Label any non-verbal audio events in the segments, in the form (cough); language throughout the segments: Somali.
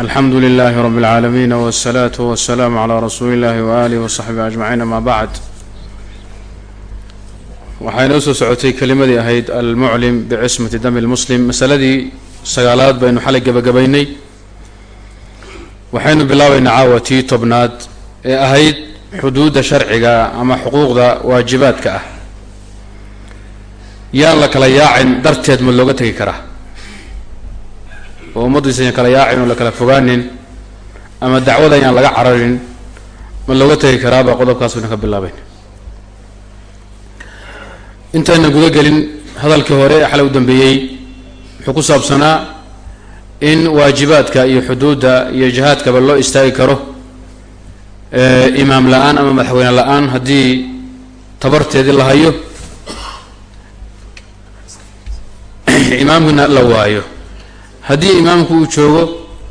alxamdu lilaahi rabi اlcaalamiin wsalaatu wasalaamu calaa rasuuli illahi waaalihi wasaxbihi ajmaciin amaa bacd waxaynoo soo socotay kelimadii ahayd almuclim bicismati dami lmuslim masaladii sagaalaad baynu xalay gebagabaynay waxaynu bilaabaynaa caawa tii tobnaad ee ahayd xuduudda sharciga ama xuquuqda waajibaadka ah. Yaan la kala yaacin darteed ma looga tegi karaa oo ummaddiisayaan kala yaacin oo la kala fogaanin ama dacwada ayaan laga cararin ma looga tegi karaabaa qodobkaas baynu ka bilaabayn. Intayna guda gelin hadalkii hore ee xalay u dambeeyey wuxuu ku saabsanaa in waajibaadka iyo xuduudda iyo jihaadkaba loo istaagi karo imaam la'aan ama madaxweyne la'aan haddii tabarteedii la hayo (clears throat) imaamkina la waayo haddii imaamku uu joogo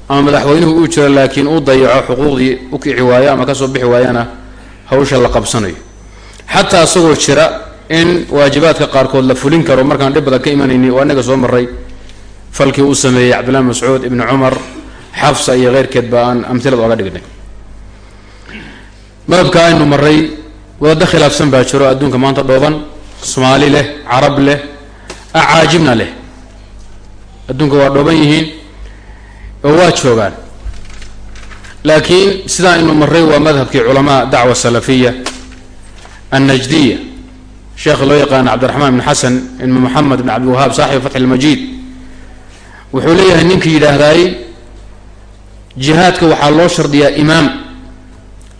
ama madaxweynuhu uu jiro laakiin uu dayaco xuquuqdii u kici waayo ama ka soo bixi waayana hawsha la qabsanayo. Xataa isagoo jira in waajibaadka qaarkood la fulin karo markaan dhib badan ka imanayni oo anaga soo maray falkii uu sameeyey cabdillahi mascuud ibni cumar xafsa iyo keyrkeed ba aan amhilad oga dhignay. Madabka aynu maray waddada khilaafsan baa jiro adduunka maanta dhooban soomaali leh carab leh acaajibna leh adduunka waa dhooban yihiin oo waa joogaan. Laakiin sidaa aynu maray waa madhabkii culamaa dacwa salafiya annajdiya. Sheekha loo yaqaana cabdiraxmaan ibn xasan ibn moxamed ibn cabdiwahaab saaxibu fatxi lmajiid wuxuu leeyahay ninkii yidhaahdaay jihaadka waxaa loo shardiyaa imaam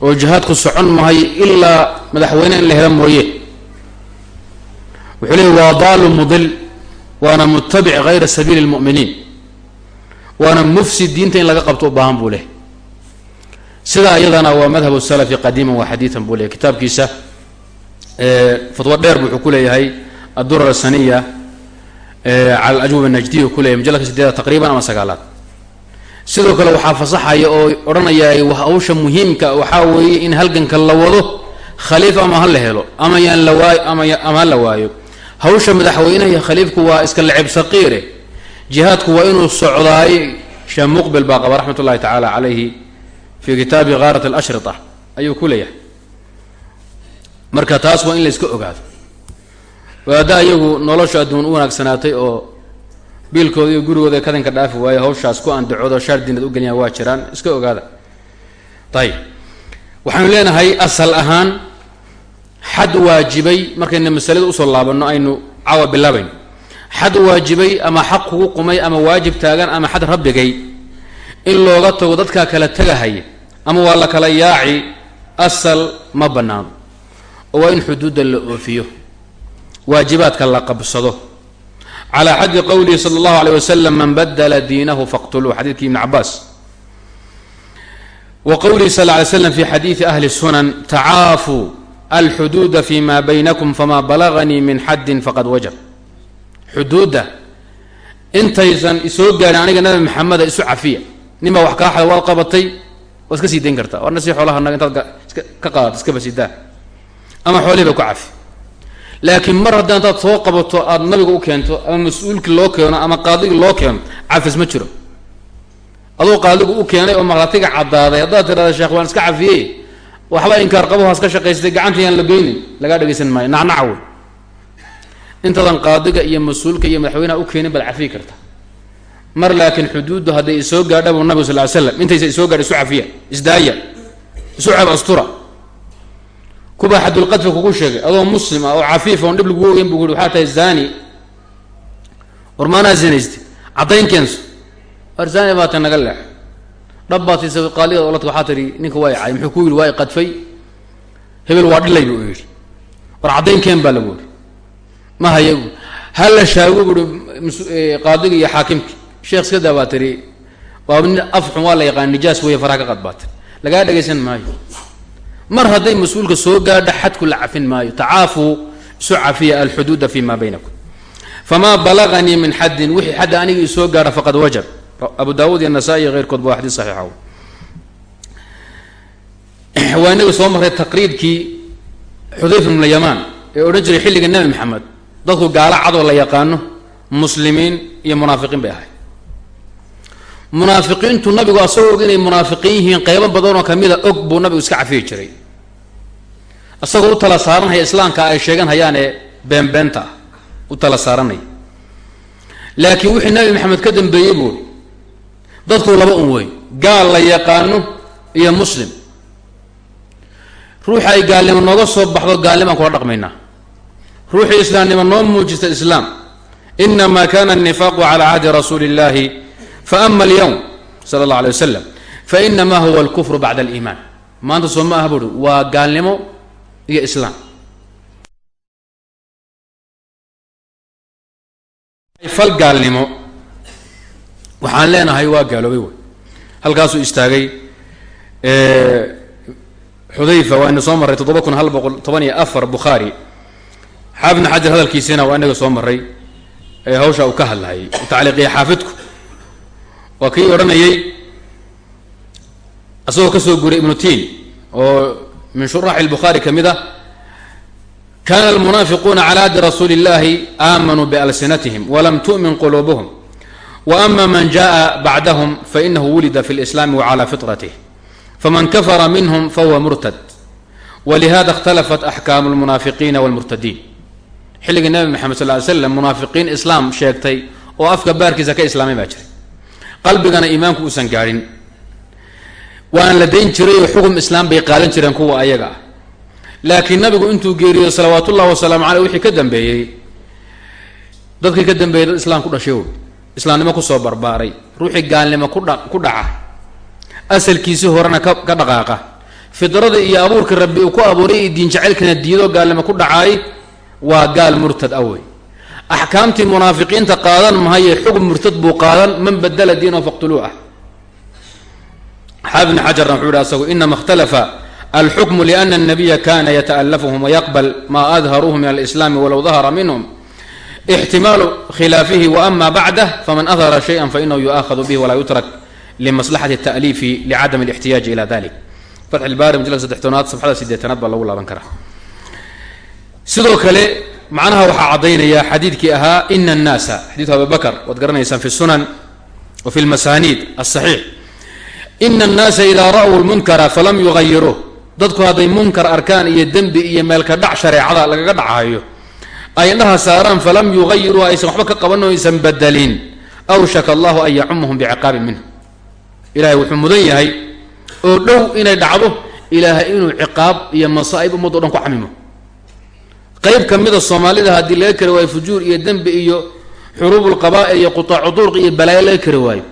oo jihaadku socon mahayo ilaa madaxweyne in la helo mooye. Wuxuu leeyahy waa daalu mudil waana mutabic hayra sabiili lmu'miniin waana mufsid diinta in laga qabto u baahan buu leh. Sidaa iyadana waa madhab salafi qadiiman wa xadiidan buu leeyahy kitaabkiisa fatwo dheer wuxuu ku leeyahay addurar asaniya cala alajwub anajdiya ku leyahy majalladka sideeda taqriiban ama sagaalaad. Sidoo kale waxaa fasaxaya oo odhanaya hawsha muhiimka waxaa weeye in halganka la wado khaliif ama ha la helo ama yaan la waayo ama ama ha la waayo hawsha madaxweynaha iyo khaliifku waa iska lacib saqiire jihaadku waa inuu socdaay sheekh muqbil baa qaba raxmat ullahi tacaala calayhi fi kitaabi khaarat alashrita ayuu ku leeyahay. Marka taas waa in la iska ogaado. Waada iyagu nolosha adduun u wanaagsanaatay oo biilkooda iyo gurigooda ay kadinka dhaafi waaye hawshaas ku andacoodo shaar diinad u geliyaan waa jiraan iska ogaada. Ayib waxaanu leenahay asal ahaan xad waajibay markayna masalada u soo laabanno aynu caawa bilaabayn. Xad waajibay ama xaq kugu qumay ama waajib taagan ama xad rabbigay in looga tago dadkaa kala tegahaya ama waa la kala yaaci asal ma bannaano oo waa in xuduudda la oofiyo waajibaadka la qabsado. Calaa xaddi qowlihi sala allahu aleyh wasalam man badala diinahu faqtuluu xadiidkii ibni cabaas wa qowlihi sal lla slam fi xadiidi ahli sunan tacaafuu alxuduuda fi ma baynakum fama balaganii min xaddin faqad wajab xuduudda intaysan isoo gaarin aniga nabi maxameda isu cafiya nin baa wax kaa xada waad qabatay waad iska sii dayn kartaa warna si xoolahanaga intaad ka qaadato iska basidaa ama xoolihii ba ku cafi laakiin mar haddii intaad soo qabato aada nabiga u keento ama mas'uulkii loo keeno ama qaadigii loo keeno cafis ma jiro adoo qaadigu u keenay oo maqlatiga caddaaday haddaad tirahda sheekh waan iska cafiyey waxba inkaar ka shaqaystay gacanta yaan la geynin lagaa dhegaysan maayo. Nacnaca wey intaadan qaadiga iyo mas'uulka iyo madaxweynaha u keenin baad cafiyi karta. Mar laakiin xuduuddu hadday isoo gaadha buu nabigu sal ly slam intaysa isoo gaadha isu cafiya isdaaya isu ceeb astura. Kuba xadulqadfi kugu sheegay adoo muslim ah oo cafiif oon dhib lagu ogeyn bu ui waxaa tahay zani war maanaa zinayste caddayn keenso. War zani baa ta naga leex dhab baad siisa qaaliga oladka waxaa tihi ninka waa icay muxuu ku hebel waa dhilay buu yidhi. War caddayn baa lagu yidhi. Ma haya bu ha la shaago buui qaadiga iyo xaakimki sheekh iskadaa baa tihi waa nin afxun waa la yaqaan nijaas weeye faraha ka qad baa tiri lagaa dhegaysan maayo. Mar hadday mas'uulka soo gaadha xadku la cafin maayo. Tacaafuu isu cafiya alxuduuda fi ma baynakum. Famaa balaganii min xaddin wixii xadda aniga isoo gaadha faqad wajab abu daawuud iyo nasaa-i iyo keyrkood ba waa xadiis saxiixa waa inaga soo marray taqriidkii xudayfa ibn yamaan ee odhan jiray xilliga nebi maxamed dadku gaalo cadoo la yaqaano muslimiin iyo munaafiqiin bay ahay munaafiqiintu nabigu asagoo og inay munaafiqiin yihiin qeybo badanoo kamida og buu nabigu iska cafiyi jiray. Isagoo u tala saaranhaya islaamka ay sheegan hayaan ee beenbeenta ah u tala saaranaya. Laakiin wixii nabi maxamed ka dambeeyey buui dadku laba un wey gaal la yaqaano iyo muslim. Ruuxi ay gaalnimo nooga soo baxdo gaalnimaan kula dhaqmaynaa ruuxii islaamnimo noo muujista islaam. Inamaa kana annifaaqu cala cahdi rasuuli illahi faama alyowm sala allah alay wasalam fainama huwa alkufru bacda aliimaan. Maanta soo ma ah buuri waa gaalnimo iyo islaam. Fal gaalnimo waxaan leenahay waa gaaloobay wey halkaasuu istaagay xudayfa waa ina soo marray toddoba kun hal boqol toban iyo afar bukhaari. Xaafidna xajar hadalkiisina waa inaga soo maray ee hawsha uu ka hadlahayay tacliiqiya xaafidku. Waa kii odhanayay isagoo ka soo guray ibnu tiin oo min shuraaxi lbukhaari ka mid ah kana almunaafiquuna cala ahdi rasuuli اllahi aamanuu bialsinatihim walam tu'min quluubuhum waama man jaءa bacdahum fainahu wulida fi اlislaami wacalى fitratih faman kafara minhm fahuwa murtad walihada اkhtalafat axkaamu اlmunaafiqiina wاlmurtadiin xilligii nabi maxamed sal ly slam munaafiqiin islaam sheegtay oo afka baarkiisa ka islaamay baa jiray qalbigana iimaanku uusan gaadhin waana la dayn jiray oo xugum islaam bay qaadan jireen kuwa ayaga ah laakiin nabigu intuu geeriyo salawaat ullahi wasalaamu caleyh wixii ka dambeeyey dadkii ka dambeeyey dad islaam ku dhashay wey islaamnimo ku soo barbaaray. Ruuxii gaalnimo ku dhaca. Asalkiisii horena ka dhaqaaqa. Fidrada iyo abuurkii rabbi uu ku abuuray iyo diin jacaylkana diidoo gaalnimo ku dhacaay waa gaal murtad ah awey axkaamtii munaafiqiinta qaadan mahaye xugum murtad buu qaadan man badala diinahu faqtuluu ah. Xaafid ibn xajarna wuxuu yihi asagu inama ikhtalafa alxukmu liana anabiya kana yata'alafuhum wayaqbal maa adharuuhu min alislaami walow dahara minhum ixtimaalu khilaafihi waama bacdah faman adhara shayan fainahu yuaahadu bihi walaa yutrak limaslaxati taaliifi licadam lixtiyaaji ila dalik fatxilbaari majalka saddextoonaad safxada sideetanaad baa lagu laaban karaa sidoo kale macnaha waxaa caddaynaya xadiidkii ahaa ina annaasa xadiidu abibakar waad garanaysaan fi sunan wa fi lmasaniid asaxiix ina annaasa idaa ra'w lmunkara falam yugayiruuh dadku hadday munkar arkaan iyo dembi iyo meelka dhac shareecada lagaga dhachayo ay indhaha saaraan falam yugayiruuh aysan waxba ka qaban aysan bedelin. Awshaka allahu an yacumahum biciqaabin minhu. Ilahay wuxuu mudan yahay oo dhow inay dhacdo ilaahay inuu ciqaab iyo masaa'ib ummaddo dhan ku camimo. Qayb ka mida soomaalida haddii laga kari waayo fujuur iyo dembi iyo xuruub lqabaa'il iyo qutaacu durq iyo balaayo laga kari waayo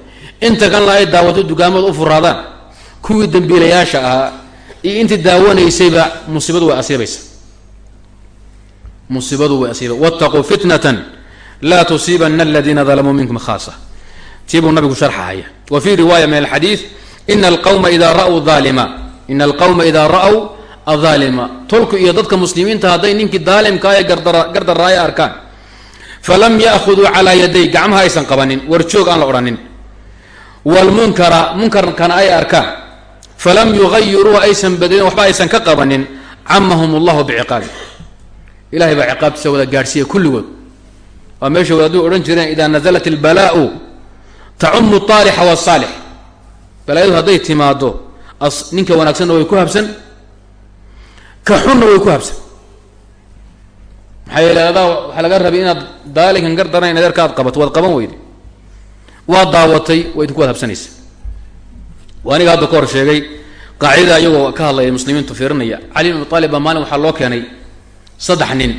inta kanla ay daawato dugaamada u furaadaan kuwii dembiilayaasha ahaa iyo intii daawanaysayba musiibadu way asiibaysa musiibadu way asiiba. Wattaquu fitnatan. Laa tusiibana aladiina dalamuu minkum khaasa. Tii buu nabigu sharxahaya wa fii riwaaya min alxadiid ina alqawma idaa ra'uu aalima ina alqawma idaa ra'w aaalima tolku iyo dadka muslimiinta hadday ninkii daalimka ee gardaraayo arkaan. Falam yaahuduu calaa yaday. Gacmaha aysan qabanin warjoog aan la odhanin. Wlmunkara munkarkana ay arkaan. Falam yugayiruuha aysan bedelin waxba aysan ka qabanin. Camahum allahu biciqaabi ilahay baa ciqaabtiisa wada gaadhsiiya kulligood. Waa meesha wadaaduu odhan jireen idaa nazalat ilbalaau tacumu aalixa wasaalix balaayadu hadday timaado ninka wanaagsanna way ku habsan ka xunna way ku habsan. Maxaa yeele adaa waxaa laga rabay inaad daalinkan gar daranayn adeerka aad qabato waad qaban weyde. Waa daawatay waa idinku wad habsanaysa waa aniga hadda ka hor sheegay qaacidada iyagoo ka hadlaya muslimiintu fiirinaya cali abi aalib baa maalin waxaa loo keenay saddex nin.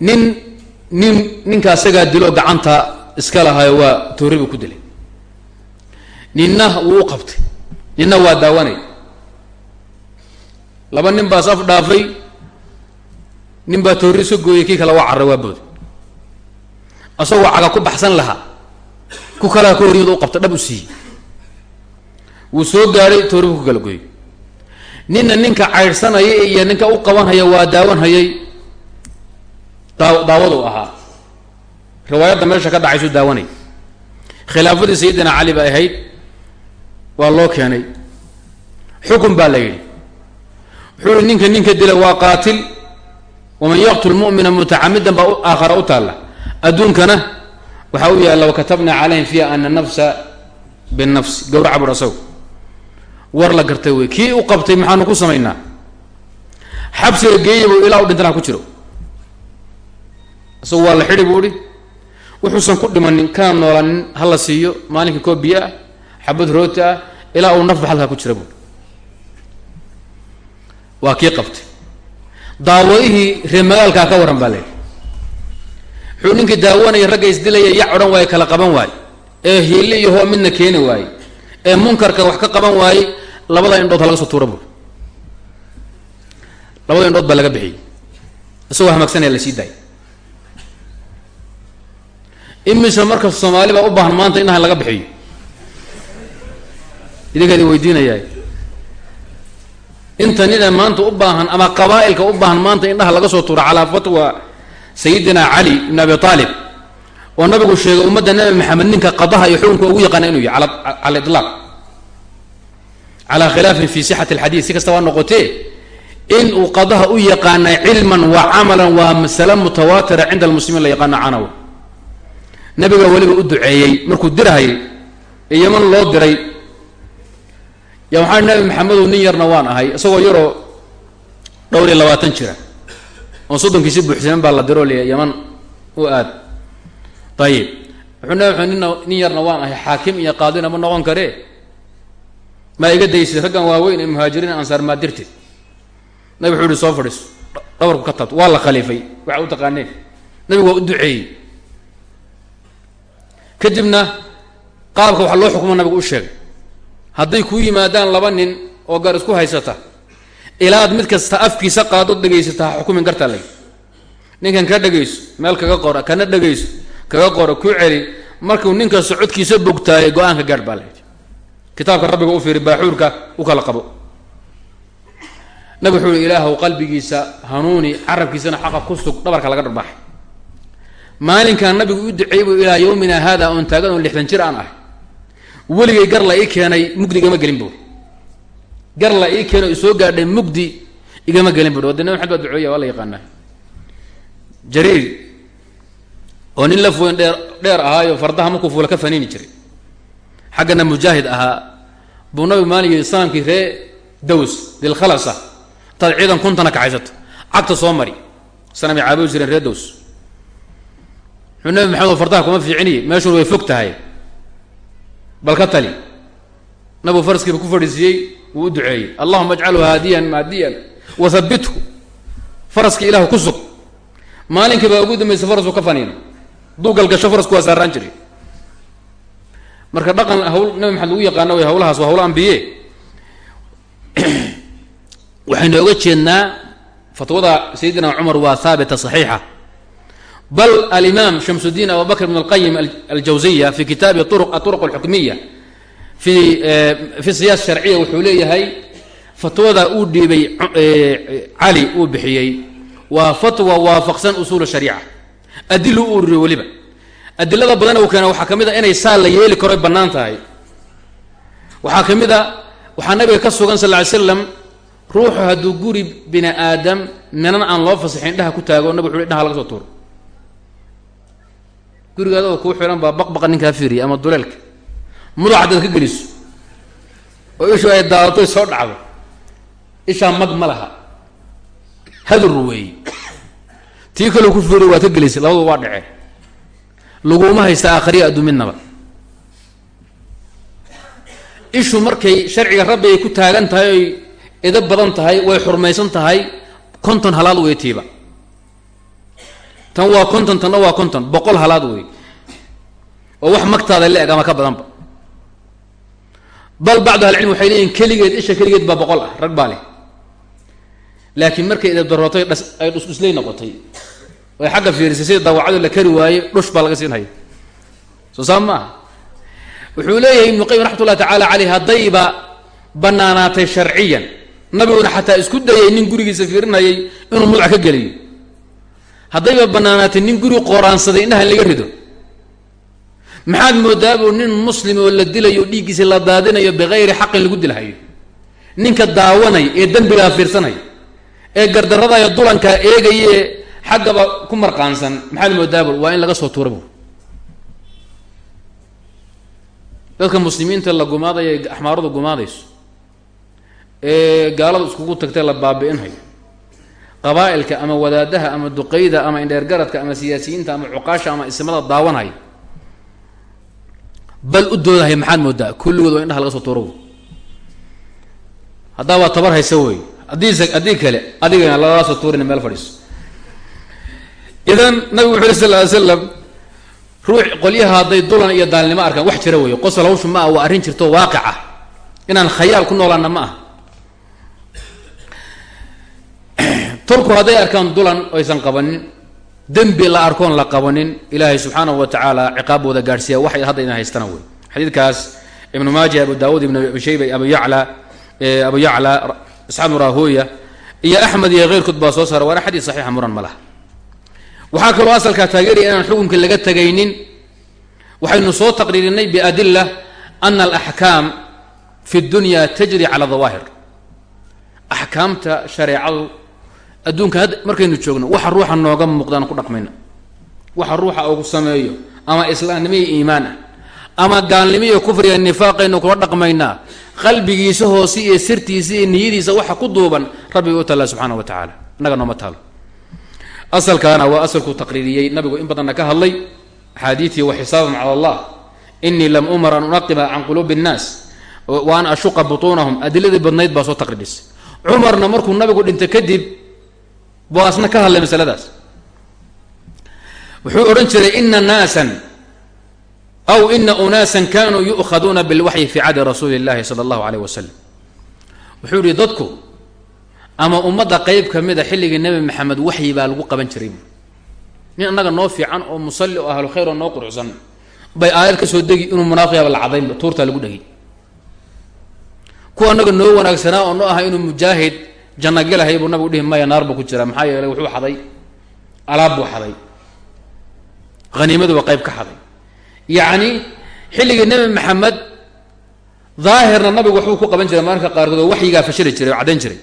Nin nin ninka asagaa dilo gacanta iska lahayo waa toori buu ku dilay. Ninna wuu u qabtay. Ninna waa daawanay. Laba nin baas af dhaafay. Nin baa toori iska gooyay kii kale waa carray waa booday asagoo caga ku baxsan lahaa. Ku kalaa ka horyada u qabta dhab u siiyey. Wuu soo gaadhay toori buu ku kala gooyey ninna ninka caydhsanaya iyo ninka u qabanhaya waa daawanhayay. Daa daawadu ahaa. Riwaayadda meesha ka dhacaysu daawanay. Khilaafadii sayidina cali bay ahayd waa loo keenay. Xukun baa la yidhi. Wuxuu yihi ninka ninka dila waa qaatil. Waman yaqtul mu'mina mutacamidan baa aakhara u taalla. Adduunkana waxaa u yaalla wakatabnaa calayhim fiiha ana nafsa binafsi gawraca bur asago war la gartay wey. Kii u qabtay maxaanu ku samaynaa? Xabsiga geeyabo ilaa u dhintana ku jiro. Isagu waa la xidhi buu ihi wuxuusan ku dhimanin kana noolanin ha la siiyo maalinkii koo biyo ah xabad rooti ah ilaa uu nafba halkaa ku jira buui waa kii qabtay. Daawadihii reer magaalkaa ka warran baa yidhi. Wuxuu ninkii daawanaya ragga isdilaya yac odhan waaye kala qaban waaye. Ee hiili iyo hoo midna keeni waaye. Ee munkarka wax ka qaban waaye labada indhood ha laga soo tuura buui labada indhood baa laga bixiyey. Isagoo hamagsanaya la sii daayay imise marka soomaali baa u baahan maanta indhaha laga bixiyo. Idinkaa idin weydiinayaa inta nina maanta u baahan ama qabaa'ilka u baahan maanta indhaha laga soo tuuro calaa fatwa sayidina cali ibn abi aalib oo nabigu sheegay ummadda nabi maxamed ninka qadaha iyo xukunka ugu yaqaana inuu yahy cala ilaaq calaa khilaafin fi sixati alxadiid si kasta waa noqotee in uu qadaha u yaqaana cilman wa camalan waa masale mutawaatira cinda almuslimiin la yaqaano canawa. Nabiga weliba u duceeyey markuu dirahayay ee yaman loo diray. Ya waxaa nabi maxamedow nin yarna waan ahay isagoo yaroo dhowr iyo labaatan jira oon soddonkiisi buuxsamen baa la diroo liya yaman u aad. Ayib wuxuu nabi nin yarna waan ahay xaakim iyo qaadina ma noqon karee maa iga daysid raggan waaweyn ee muhaajiriin ansaar maa dirtid? Nabi wuxuu ihi soo fadhiiso dhabarku ka taabto. Waa la khaliifay. Waxa u taqaaneen. Nabigu waa u duceeyey. Kadibna qaabka waxa loo xukumo nabigu u sheegay. Hadday kuu yimaadaan laba nin oo gar isku haysata ilaad mid kasta afkiisa qaadod dhegaysataa ha xukumin gartaa lay ninkan ka dhegayso meel kaga qora kana dhegayso kaga qora ku celi markuu ninka socodkiisa bogtaayay go'aanka gaadh baa layidhi kitaabka rabbiga u fiiri baaxuurka u kala qabo. Nabig wuxuu ihi ilaahw qalbigiisa hanuuni carabkiisana xaqa ku sug dhabarka laga dharbaaxay maalinkan nabigu u duceeyey buu ilaa yawmina haada oon taagan oo lixdan jir aan ahay. Weligay gar la ii keenay mugdi igama gelin buuri gar la ii keenay oo isoo gaadhay mugdi igama gelin buuri wadda nabi maxamed baa duceeya waa la yaqaanaa. Jariir oo nin laf weyn dheer dheer ahaayo fardaha markuu fuula ka faniini jiray xaggana mujaahid ahaa. Buu nabigu maalin yidhi sanamkii ree daws dilkhalasa intaad ciidan kuntana kaxaysato cagta soo mari. Sanamay caabudi jireen ree daws. Wuxuu nabi maxamed fardaha kuma fiiciniye meeshuna way fog tahay. Bal ka tali. Nabigu faraskiiba ku fadhiisiiyey wuu u duceeyey. Allahuma ajcalhu haadiyan maadiyan wa habithu faraskii ilahu ku sug. Maalinkii baa ugu dambaysa farasku ka faniino. Hadduu galgasho farasku waa saaraan jiray marka dhaqan hawl nabi maxamed lagu yaqaano way hawlahaas waa hawlo ambiye (clears throat) waxaynu oga jeednaa fatwada sayidina cumar waa haabita saxiixa bal alimaam shamsudiin abu bakr bn اlqayim aljawziya fi kitaabi aطuruq اlxukmiya fi fi siyaas sharciya wuxuu leeyahay fatwada uu dhiibay cali uu bixiyey waa fatwa waafaqsan usuul shariica adilu u ururiyo weliba adilada badan uu keena waxaa ka mid a inay saa la yeeli karo bannaan tahay. Waxaa ka mid a waxaa nabiga ka sugan sal ly slam ruuxu hadduu guri bini aadam minan aan loo fasaxin indhaha ku taago nabig wuxu indhaha laga soo tuuro. Gurigaada oo kuu xihan baa baqbaqa ninkaa fiiriya ama duleelka. Mudac haddaad ka geliso. Oo ishu ay daadatoy soo dhacdo ishaa mag ma laha. Hadur weeye tii kaleu ku fiiriyo waad ka gelisay labaduba waa dhaceen laguma haysta aakhriya adduun midnaba ishu markay sharciga rabbi ay ku taagan tahay oy edab badan tahay way xurmaysan tahay konton halaad wey tiiba. Tan waa konton tanna waa konton boqol halaad wey oo wax magtaada la eg ama ka badanba bal bacdu ahlicilm waxay leeyihiin keligeed isha keligeed baa boqol ah rag baa leh. Laakiin markay edab darootay dhas ay dhusdhusley noqotay ay xagga fiirisay sida daawacado la kari waaye dhush baa laga siinhaya soo maaha wuxuu leeyahay ibnu qayim raxmat ullahi tacaala caleyh haddayba banaanaatay sharciyan. Nabiguna xataa isku dayay nin gurigiisa fiirinayay inuu mudca ka geliyo haddayba banaanaatay nin guri qooraansaday indhaha in laga rido. Maxaad moodaabuu nin muslim oo la dilayo dhiiggiisa la daadinayo bikayri xaqin lagu dilhayo ninka daawanay ee dembigaa fiirsanay ee gardaradayo dulankaa eegaye xaggaba ku marqaansan maxaad moodaabul waa in laga soo tuura bu dadka muslimiinta la gumaadaya axmaaradu gumaadayso. Ee gaaladu iskugu tagtay la baabi'inhayo qabaa'ilka ama wadaadaha ama duqeyda ama indheergaradka ama siyaasiyiinta ama cuqaasha ama ismada daawanhaya bal u doodahay maxaad moodaa? Kulligood waa indhaha laga soo tuuro haddaa waa tabar haysa wey haddiis haddii kale adigana lagala soo tuurina meel fadhiiso idan nabigu wuxu uri sal ly slam ruux qolyaha hadday dulan iyo daalnimo arkaan wax jira weeye. Qosol hawshu ma ah waa arrin jirto waaqic ah inaan khayaal ku noolaana ma ah (clears throat) tolku hadday arkaan dulan aysan qabanin dembi la arkoon la qabanin ilaahay subxaanahu wa tacaala ciqaabbooda gaadhsiiya waxay hadda ina haystana wey xadiidkaas ibnu maaja abu daawuud ibn abi shayba abu yacla abu yacla isxaaq rahoya iyo axmed iyo keyrkood baa soo saara waana xadiis saxiixa muran ma laha waxaa kaloo asalkaa taageeraya inaan xukunka laga tegaynin waxaynu soo taqriirinay biadila ana alaxkaam fi dunya tajri cala dawaahir axkaamta shareecadu adduunka had markaynu joogno waxa ruuxa nooga muuqdaan ku dhaqmayna. Waxa ruuxa ugu sameeyo ama islaamnimo iyo iimaan ah ama gaalnimo iyo kufriga nifaaqaynu kula dhaqmaynaa qalbigiisa hoose iyo sirtiisa iyo niyadiisa waxa ku duuban rabbiga u taalla subxaana wa tacaala. Innaga nooma taalo asalkaana waa asalkuu taqriiriyey. Nabigu in badanna ka hadlay axaadiitii wa xisaabahum cala allah. Inii lam umar an unaqiba can quluubi innaas wa an ashuqa butuunahum. Adiladii badnayd baa soo taqriirisay. Cumarna markuu nabigu dhinta kadib buu asna ka hadlay masaladaas. Wuxuu odhan jiray ina naasan aw ina unaasan kanuu yu'khaduuna bilwaxyi fi cadi rasuuli اllahi sala allahu aleyh wasalam wuxuu yihi dadku ama ummadda qeyb ka mida xilligii nebi maxamed waxyi baa lagu qaban jiray. Nin annaga noo fiican oo musalli oo ahlu khayr oo noo quruxsan bay aayad ka soo degi inuu munaafiqaba la cadaynba tuurtaa lagu dhegi kuwa annaga noo wanaagsanaa oo noo ahay inuu mujaahid janna gelahay buu nabigu dhihi maya naar buu ku jiraa. Maxaa yeelay wuxuu xaday alaab buu xaday haniimaduba qayb ka xaday. Yacni xilligii nebi maxamed daahirna nabigu waxbuu ku qaban jiray mararka qaarkood oo waxyigaa fashili jiray oo caddayn jiray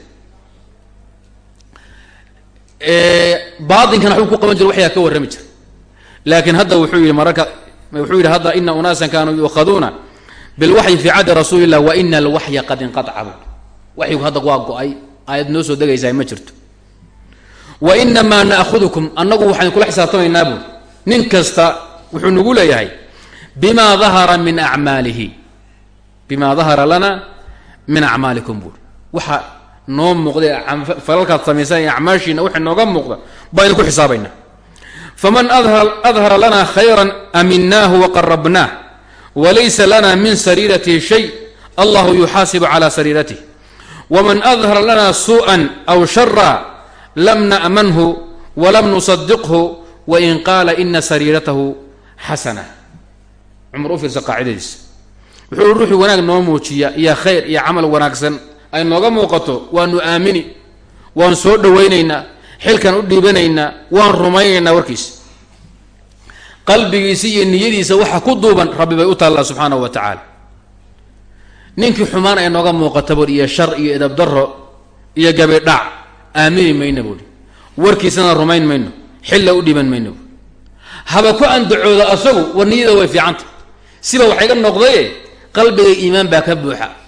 baatinkana waxbuu ku qaban jiray waxyaa ka warrami jiray. Laakiin hadda wuxuu yihi mararka wuxuu yidhi hadda ina unaasan kaanuu yu'khaduuna bilwaxyi fi caddi rasuuli illah wa ina alwaxya qad inqataca bu waxyigu hadda waa go'ay aayad noo soo degaysaa ma jirto. Wa inamaa na'hudukum annagu waxaan kula xisaabtamaynaa buur nin kasta wuxuu nagu leeyahay bima dahara min acmaalihi bima dahara lana min acmaalikum buur waxa noo muuqday falalkaad samaysaan iyo acmaashiina waxa nooga muuqda baynu ku xisaabaynaa faman adhara lana khayra aminaahu waqarabnaah walaysa lana min sariiratihi shay allahu yuxaasibu cala sariiratih wman adhara lana suuءa aw shara lam na'manhu walam nusadiqhu wain qaala ina sariiratahu xasana. Cumar u qaacidadiisa. Wuxuu ruuxii wanaag noo muujiya iyo khayr iyo camal wanaagsan ay nooga muuqato waanu aamini waan soo dhowaynaynaa xilkan u dhiibanaynaa waan rumaynaynaa warkiisa qalbigiisa iyo niyadiisa waxa ku duuban rabbi bay u taallaa subxaanahu wa tacaala. Ninkii xumaan ay nooga muuqata bur iyo shar iyo edab daro iyo gabidhac aamini mayna buuhi warkiisana rumayn mayno xilla u dhiiban mayno buui haba ku andacooda asagu war niyada way fiicanta siba waxay ga noqdaye qalbiga iimaan baa ka buuxa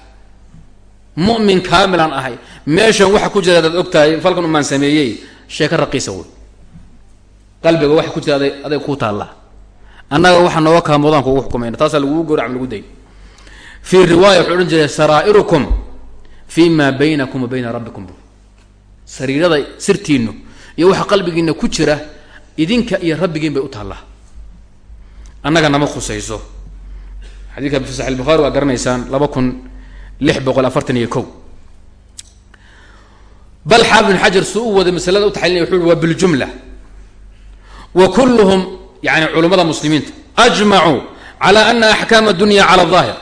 mu'min kaamilan ahay. Meeshan waxa ku jira adaad ogtahay falkan umaan sameeyey sheeko raqiisa wey qalbiga waxa ku jira aday aday ku taallaa annaga waxa nooga kaamoodaan kugu xukumayna taasaa lagugu gowrac lagu day fii riwaaya wuxuu odhan jiray saraa'irukum fi ma baynakum wa bayna rabbikum. Sariirada sirtiinu iyo waxa qalbigiina ku jira idinka iyo rabbigiin bay u taallaa annaga nama khusayso. Xadiidka fi waa garanaysaan laba kun lix boqol bal xaafid xajar suu u waday masalada u taxliilnaya wuxu uhi waa biljumla wa kulluhum yani culummada muslimiinta ajmacuu cala ana axkaama dunya cala daahir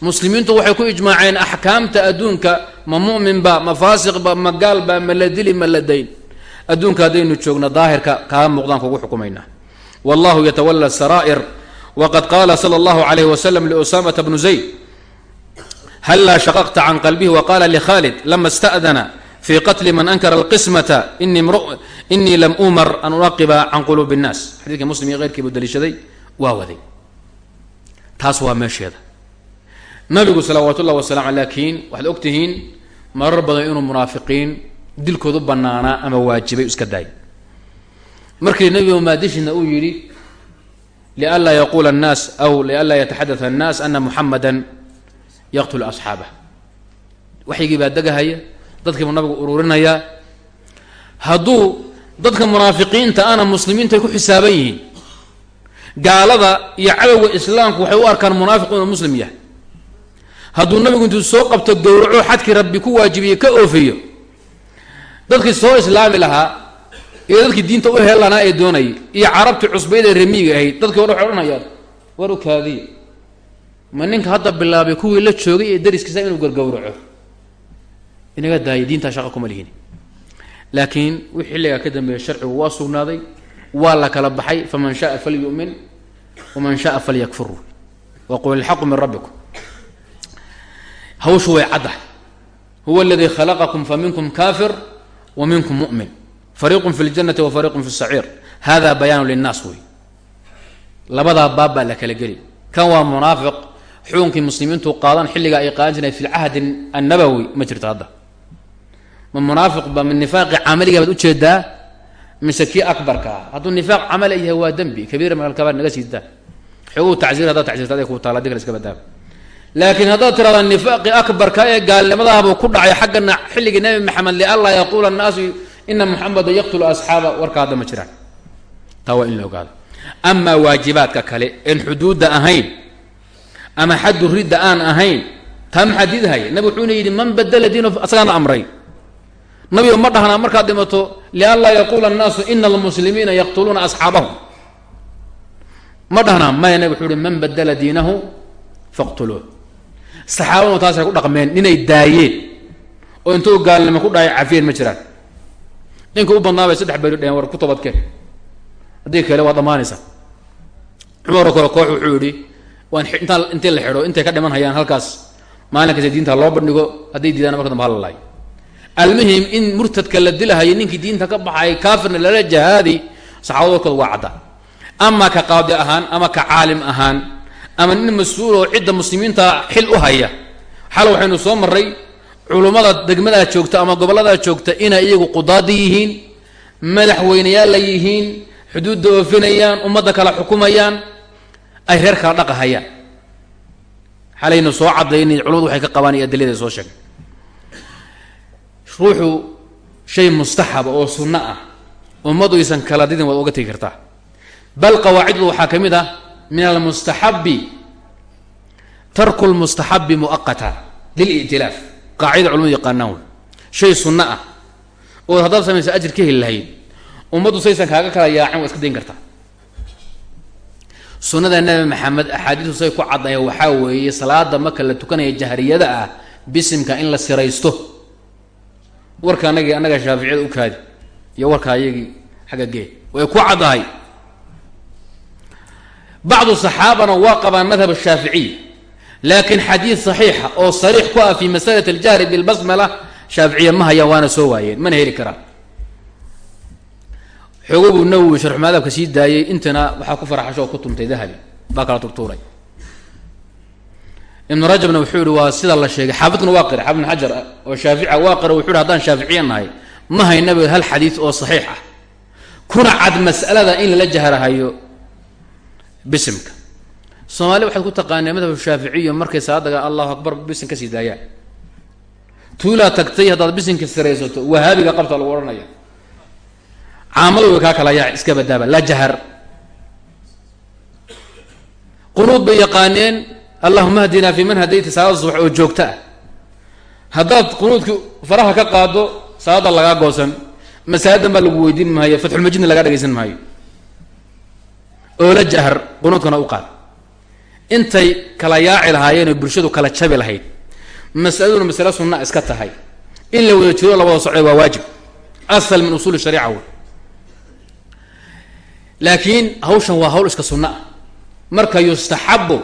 muslimiintu waxay ku ijmaaceen axkaamta adduunka ma mu'minba ma faasiqba ma gaalba ma la dili ma la dayn. Adduunka haddaynu joogno daahirka kaa muuqdaan kugu xukumaynaa wallahu yatawala saraa'ir waqad qaala sala allahu alayh wasalam liusamata bnu zayd hallaa shaqaqta can qalbihi waqala likhaalid lama sta'dana fi qatli man ankara alqismata inii lam umar an unaqiba can quluubi اnnaas xadiidka muslim iyo keyrkii buu daliishaday waa waday taas waa meesheeda nabigu salawaatu ullahi wasalam ale laakiin waxaad og tihiin marar badan inuu munaafiqiin dilkoodu banaanaa ama waajibay iska daay markii nabiga maadishina uu yidhi lianlaa yaquula annaas aw lianlaa yataxadata annaas ana muxamadan yaqtulu asxaabah waxyigii baa degahaya dadkiibu nabigu ururinayaa. Hadduu dadka munaafiqiinta ana muslimiinta ku xisaaban yihiin gaalada iyo cadowga islaamku waxay u arkaan munaafiq inuu muslim yahay. Hadduu nabigu intuu soo qabto gowraco xadkii rabbi ku waajibiye ka oofiyo dadkii soo islaami lahaa iyo dadkii diinta u helanaa ee doonayay iyo carabtii cusbayd ee remiiga ahayd dadkii o dhan waxay war u kaadiya ma ninka hadda bilaabay kuwii la joogay ee dariskiisa inuu gargowraco inaga daayay diintaa shaqa kuma lihin laakiin wixii xilligaa ka dambeeya sharcigu waa sugnaaday waa la kala baxay. Faman shaaa falyu'min waman shaaa falyakfur. Waqul ilxaqu min rabbikum. Hawshu way caddahay huwa aladii khalaqakum faminkum kafir wa minkum mu'min. Fariiqun fi ljanati wa fi saciir hada bayaanu linnaas wey. Labadaa baab baa la kala geli kan waa munaafiq xukunkii muslimiintu qaadan xilligaa ay qaadan jireen fi lcahdi annabawi ma jirto hadda. Ma munaafiq ba min nifaaqi camaliga baad u jeedaa mise kii akbarka ah. Hadduu nifaaq camali yahay waa dembi. Kabiira min alkabair naga siidaa xoogow tacziir haddaad tacziirta aday ku taala dikal iska badaaba laakiin haddaad tirahdaa nifaaqi akbarka ee gaalnimadahabuu ku dhacay xaggana xilligii nabi maxamed lianlaa yaquula annaasu ina muxameda yaqtulu asxaaba warka hadda ma jiraan. Taa waa in la ogaado amaa waajibaadka kale en xuduudda ahayn ama xaddu ridda aan ahayn taa maxaa nabi wuxuuna yidhi man badala diina asagaana amray. Nabiga ma dhahnaa markaad dhimato lianlaa yaquula annaasu ina almuslimiina yaqtuluuna asxaabahum. Ma dhahnaa maya nabi wuxuu ihi man badala diinahu faqtuluuh. Saxaabaduna taasay ku dhaqmeen inay daayeen oo intuu gaalnimo ku dhacay cafiyeen ma jiraan. Ninka u badnaa bay saddex beri dheheen war ku toobadkeen haddii kale waa dhammaanaysa. Cumaro kale koox wuxuu yihi intii la xidho intay ka dhiman hayaan halkaas. Maalinkaas diinta loo bandhigo hadday diidaan marka dambe halalaay almuhim in murtadka la dilahayo ninkii diinta ka baxay kaafirna lala jahaadi saxaabada warkooda waa cadda. Ama ka qaadi ahaan ama ka caalim ahaan ama nin mas'uul oo cidda muslimiinta xil u haya. Xal waxaynu soo maray culummada degmadaa joogta ama gobolladaa joogta inay iyagu qudaadi yihiin madaxweyneyaal la yihiin xuduudda oofinayaan ummadda kala xukumayaan ay reer kala dhaqahayaan xalaynu soo cadaynay culamadu waxay ka qabaan iyo adilada soo sheegay. Ruuxu shay mustaxaba oo sunno ah ummadu aysan kala didin waad oga tegi kartaa. Bal qawaaciddu waxaa ka mid ah min almustaxabi tarku lmustaxabi muaqata lilitilaaf qaacida culamadu yaqaanaan wey. Shay sunno ah. Oo haddaad samaysa ajir ka heli lahayd ummaddu saysan kaaga kala yaacin waa iska dayn kartaa sunnada nabi maxamed axaadiistu say ku caddaya waxaa weeye salaada marka la tukanaya jahriyada ah bisimka in la siraysto. Warka anagii annaga shaaficiyada u kaadi iyo warka ayagii xagga gee way ku caddahay. Bacdu saxaabana waa qabaan madhab shaaficiy laakiin xadiid saxiixa oo sariix ku ah fi masalat aljahri bilbasmala shaaficiya ma hayaan waana soo waayeen mana heli karaan xoogo buu nawowi sharxumaadaabka sii daayey intana waxaa ku faraxasho oo ku tuntay dahabi. Baa kala turtuuray ibnu rajabna wuxuu yihi waa sida la sheegay. Xaafidkuna waa qira xaafid ibn xajar oo shaafica waa qira. Wuxu yhi hadaan shaaficiya nahay ma haynaba hal xadiid oo saxiix ah. Kuna cad mas'alada in lala jahrahayo bisimka. Soomaali waxaad ku taqaanaa madhab shaaficiyo markay saadaga allahu akbar bisim ka sii daayaan. Tuulaa tagtay haddaad bisimka siraysato wahaabiga qabta lagu odhanaya caamadu way kaa kala yaac iska badaaba la jahar. Qunuud bay yaqaaneen allahuma hdinaa fi man hadayta salaada subax oo joogta ah. Haddaad qunuudki faraha ka qaado salaada lagaa goosan. Masaajidan baa lagu weydiin maayo fatxulmajidna lagaa dhagaysan maayo. Oo la jahar qunuudkana u qaad. Intay kala yaaci lahaayeenoo bulshadu kala jabi lahayd masaladuna masale sunna iska tahay. In la wada jiro la wada socda waa waajib. Asal min usuuli shariica wey laakiin hawshan waa hawl iska sunno ah marka yustaxabu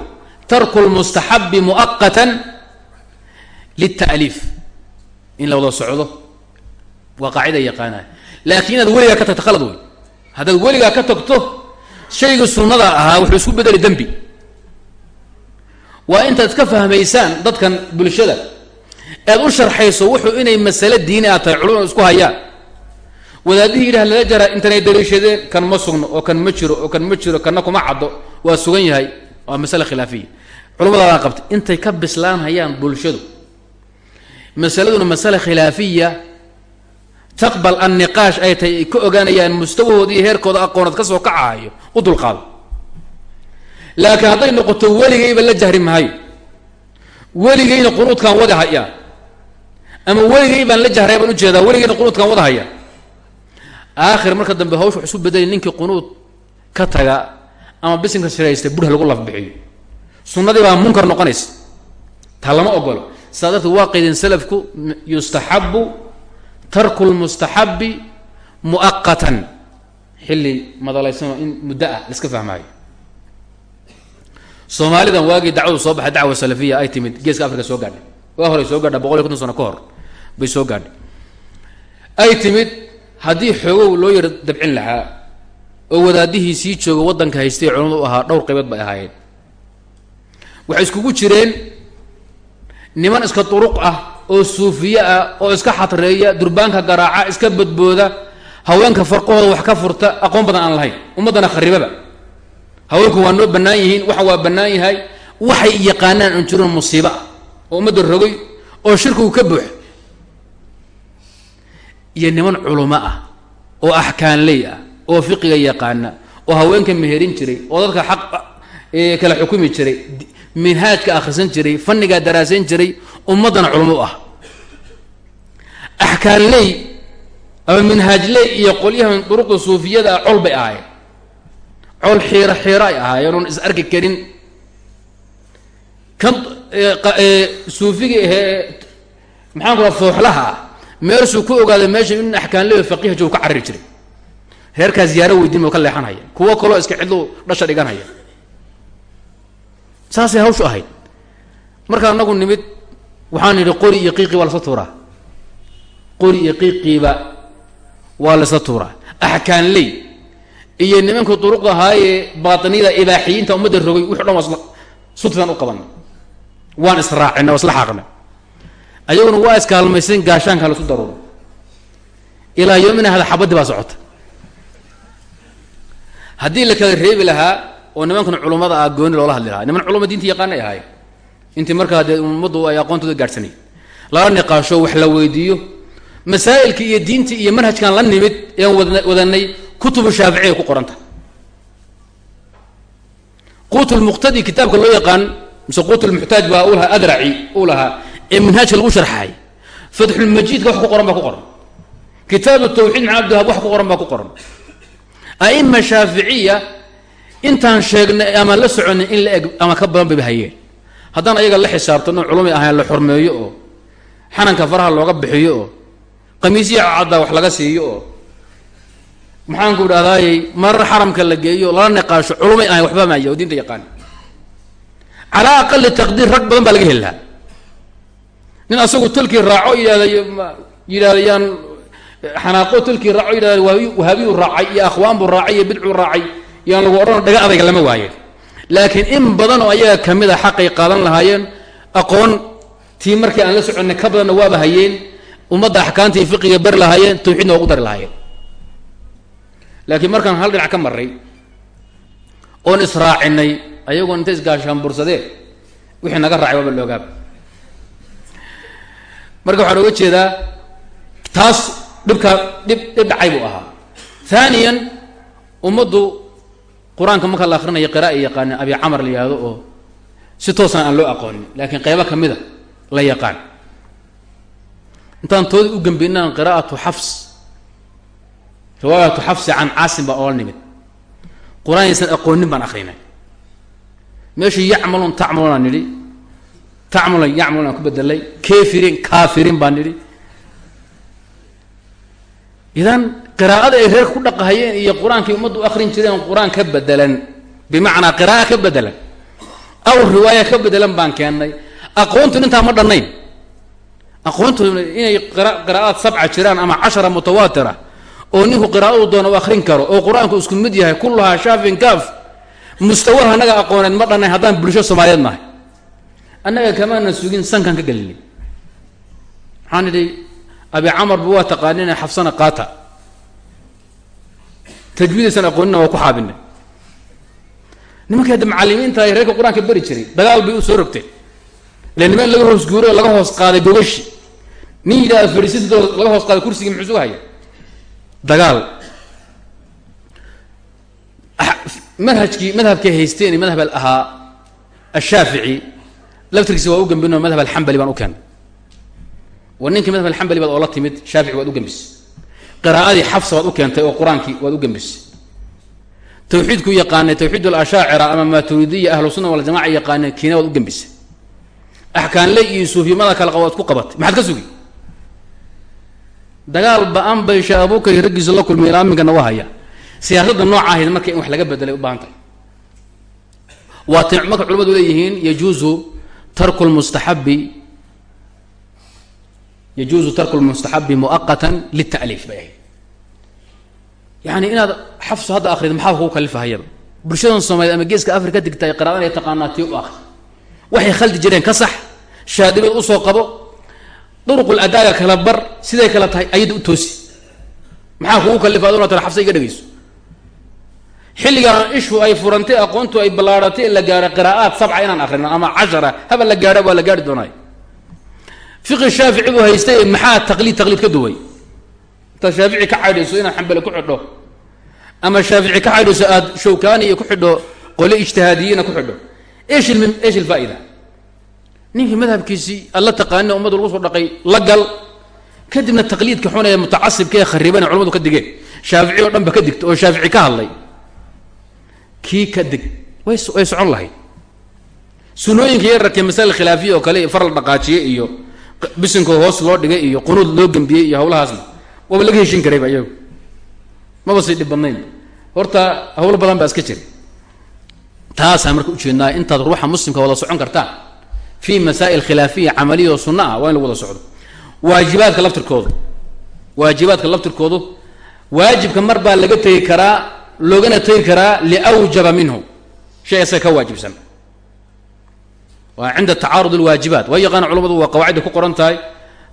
tarku lmustaxabi muaqatan lilta'liif in la wada socdo waa qaacida yaqaanaa laakiin inaad weligaa ka tagto khalad wey haddaad weligaa ka tagto shaygii sunnada ahaa wuxuu isku bedeli dembi. Waa intaad iska fahmaysaan dadkan bulshada ead u sharxayso wuxuu inay masale diini a tahay culumada isku hayaan wadaadihii yidhah lala jara intanay daliishadeen kan ma sugno oo kan ma jiro oo kan ma jiro kanna kuma caddo waa sugan yahay waa masale khilaafiya. Culamadaadaan qabtay intay ka bislaanhayaan bulshadu. Masaladuna masale khilaafiya taqbal anniqaash ay tahay ay ka ogaanayaan mustawahooda iyo heerkooda aqoonaad ka soo kacahayo u dulqaado laakiin hadday noqoto weligayba la jahri mahayo weligayna qunuudkaan wada hayaa. Ama weligay baan la jahray baan u jeedaa weligayna qunuudkaan wada haya aakhir marka dambe hawsha wax isu bedelay ninkii qunuud ka taga ama bisinka shiraysta burha lagu lafbixiyo. Sunnadii baa munkar noqonaysa. Taa lama ogolo saa darteed waa qaydeen salafku yustaxabu tarku lmustaxabi mu'aqatan xilli madalaysanoo in muddo ah la iska fahmaayo. Soomaalidan waagii dacwadu soo baxay dacwa salafiya ay timid geeska africa soo gaadhay. Waa horay soo gaadha boqol iyo konton sano ka hor bay soo gaadhay. Ay timid haddii xoogow loo yar dabcin lahaa oo wadaadihii sii jooga waddanka haystay culamadu u ahaa dhowr qaybood bay ahaayeen. Waxay iskugu jireen niman iska duruq ah oo suufiye ah oo iska xatreeya durbaanka garaaca iska badbooda haweenka farqahooda wax ka furta aqoon badan aan lahayn ummaddana kharibaba haweenku waa noo bannaan yihiin waxa waa bannaan yahay waxay yaqaanaan aan jirin musiibo ah oo ummadda rogay oo shirkigu ka buux iyo niman culumo ah oo axkaanley ah oo fiqiga yaqaana oo haweenka meherin jiray oo dadka xaq kala xukumi jiray minhaajka akhrisan jiray fannigaa daraasayn jiray ummaddana culamo u ah. Axkaanley ama minhaajley iyo qolyahan duruqda suufiyada ah col bay ahaayeen. Col xiiro xiiro ay ahaayeen oon is arki karin. Kan suufiga ahee maxaan ku raa fooxlaha ah meelsuu ku ogaaday meesha in axkaanley faqiha joog ka carari jiray. Reerkaa ziyaaro weydiin oo ka leexanhaya kuwo kaloo iska cidlo dhasha dhiganhaya saasay hawshu ahayd. Markaa anagu nimid waxaan nidhi qori iyo qiiqii waa lasla tuuraa. Qori iyo qiiqiiba waa lasla tuuraa. Axkaanley iyo nimanka duruqda ahaayee baatiniyada ibaaxiyiinta ummadda rogay wuxu dhan waa isla sudfaan u qabanay waan israacinay waa isla xaaqnay ayaguna waa iskaalmaysan gaashaanka lasu daruuro. Ilaa yoomina hada xabaddi baa socota. Haddii la kala reebi lahaa oo nimankan culummada ah gooni loola hadli lahaa. Niman culuma diinta yaqaanay ahaayeen. Intii markaa dee ummaddu ay aqoontooda gaadhsanay lala niqaasho wax la weydiiyo. Masaa'ilkii iyo diintii iyo manhajkan la nimid ean wad wadanay kutubu shaaficiya ku qoranta. Quut lmuqtadi kitaabka loo yaqaan mise quut lmuxtaaj baa u lahaa adraci uu lahaa ee manhaajka lagu sharxaay fatxulmajiidka wax ku qoran baa ku qoran. Kitaab tawxiid maca abdihab wax ku qoran baa ku qoran. Aima shaaficiya intaan sheegnay ama la soconay in la eg ama ka badan bayba hayeen. Haddaan ayaga la xisaabtano culumay ahayn la xormeeyo oo xananka faraha looga bixiyo oo qamiisya caddaa wax laga siiyo oo maxaanku idhahdaayey marar xaramka la geeyo lala niqaasho culumay ahayn waxba maaya diinta yaqaan. Calaa aqali taqdiir rag badan baa laga heli lahaa nin asagu tolkii raaco yidhahda yaan xanaaqo tolkii raaco yidhahda wahaabiyuu raacay iyo akhwaan buu raacay iyo bidcuu raacay yaan lagu odhan dhaga adayga lama waayeen laakiin in badan oo ayaga ka mid a xaqay qaadan lahaayeen aqoon tii markii aan la soconnay ka badanna waaba hayeen ummadda axkaamtii fiqiga bari lahaayeen tawxiidna waa ugu dari lahaayeen. Laakiin markaan hal dhinac ka marray oon israacinay ayagoon intay isgaashaanbursadeen wixii naga raacay waaba loogaaba marka waxaan oga jeedaa taas dhibkaa dhib dhib dhacay buu ahaa. Haaniyan ummaddu qur'aanka marka la akrinaya qira'a yaqaanin abi camar la yihahdo oo si toosan aan loo aqoonin laakiin qaybo ka mid a la yaqaan. Intaan toodii u gembinaan qiraa'atu xafs riwaayatu xafsi can caasim baa oola nimid. Qur'aan yaysan aqoonin baan akrinay meeshii yacmalun tacmalun aan nidhi tacmalan yacmalun aan ku bedelay kefirin kaafirin baan nidhi. Idan qiraa'ada ay reerka ku dhaqahayeen iyo qur'aankii ummaddu akrin jireen qur'aan ka bedelan bimacnaa qira'a ka bedelan aw riwaaya ka bedelan baan keennay aqoontu intaa ma dhannayn. Aqoontu inay qiraa'aad sabca jiraan ama cashara mutawaatira oo ninku qiraa'adu doona u akrin karo oo qur'aanku isku mid yahay kulluhaa shaafin kaaf mustawaha naga aqooneed ma dhannayn haddaan bulsho soomaaliyeed nahay annaga kamaanan sugin sankan ka gelinay maxaan idhi abi camarba waa taqaanina xafsana qaata. Tajwiidaysan aqoonina waa ku xaabinay. Nimankii hadda macalimiinta ay reerka qur'aanka beri jiray dagaal bay u soo rogteen ile niman laga hoos guuray oo laga hoos qaaday gogashi. Nin yidhaha fariisidoo laga hoos qaaday kursigii muxuu suga haya dagaal. Manhajkii madhabkay haysteen madhab ahaa ashaafici laftirkiisa waa u gambin oo madhab alxambali baan u keenay. War ninkii madhab alxambali baad oola timid shaafici waad u gambisay. Qiraa'adii xafsa waad u keentay oo qur'aankii waad u gambisay. Tawxiidku yaqaanay tawxiid alashaacira ama maaturidiya ahlu sunna waljamaca yaqaanay kiina waad u gambisay. Axkaanle iyo suufiyamada kale waad ku qabatay. Maxaad ka sugi dagaal ba'an bay sheekh abuukar iyo raggiisa la kulmay ilaa aminkana waa haya. Siyaasadda nooca ahayd marka in wax laga bedelay u baahan tahay. Waa t marka leeyihiin yajuuzu tarku lmustaxabi yajuuzu tarku lmustaxabi muaqatan lita'liif bay ahayd. Yani inaad xafsu hadda akrido maxaa kuu kalifahayaba bulshadan soomaaliyed ama geeska afrika digta ay qiraadan ay taqaanaa tii u akri waxay khaldi jireen ka sax shaadibad u soo qabo duruqul adaaga kala bar siday kala tahay? Ayadda u toosi. Maxaa kugu kalifa aduna tara xafsa iga dhegeyso xilligaan ishu ay furantay aqoontu ay ballaaratay in la gaaro qiraa'aat sabca inaan akrino ama cashara haba la gaadha waa la gaari doonay. Fiqi shaafici buu haystay maxaa taqliid taqliid ka duway? Intaad shaafici ka caydhayso inaad xambali ku xidho? Ama shaafici ka caydhayso aad shawkaani iyo ku xidho qole ijtihaadiyiina ku xidho? Esh esh ilfaa'ida ninkii madhabkiisii aad la taqaanina ummadda lagu soo dhaqay la gal. Kadibna taqliidka xun ee mutacasibka ee khariban ee culamadu ka digeen. Shaafici oo dhan ka digta oo shaafici ka hadlay kii ka dig. Way way socon lahayd. Sunooyinka yararkee masale khilaafiya oo kale far la dhaqaajiye iyo bisinko hoos loo dhigay iyo qunuud loo gembiyey iyo hawlahaasna waaba laga heshin karayba iyagu. Maba sii dhib badnayn. Horta hawlo badan baa iska jira taasaan marka ujeednaa intaad ruuxa muslimka wada socon kartaan. Fi masaa'il khilaafiya camaliya oo sunna ah waa in lagu wada socdo. Waajibaadka laftirkoodu. Waajibaadka laftirkoodu waajibka mar baa laga tegi karaa loogana tegi karaa liwjaba minhu. Shay asaga ka waajibsan. Waa cinda tacaarud alwaajibaat. Waa yaqaana culamadu waa qawaacidda ku qoran tahay.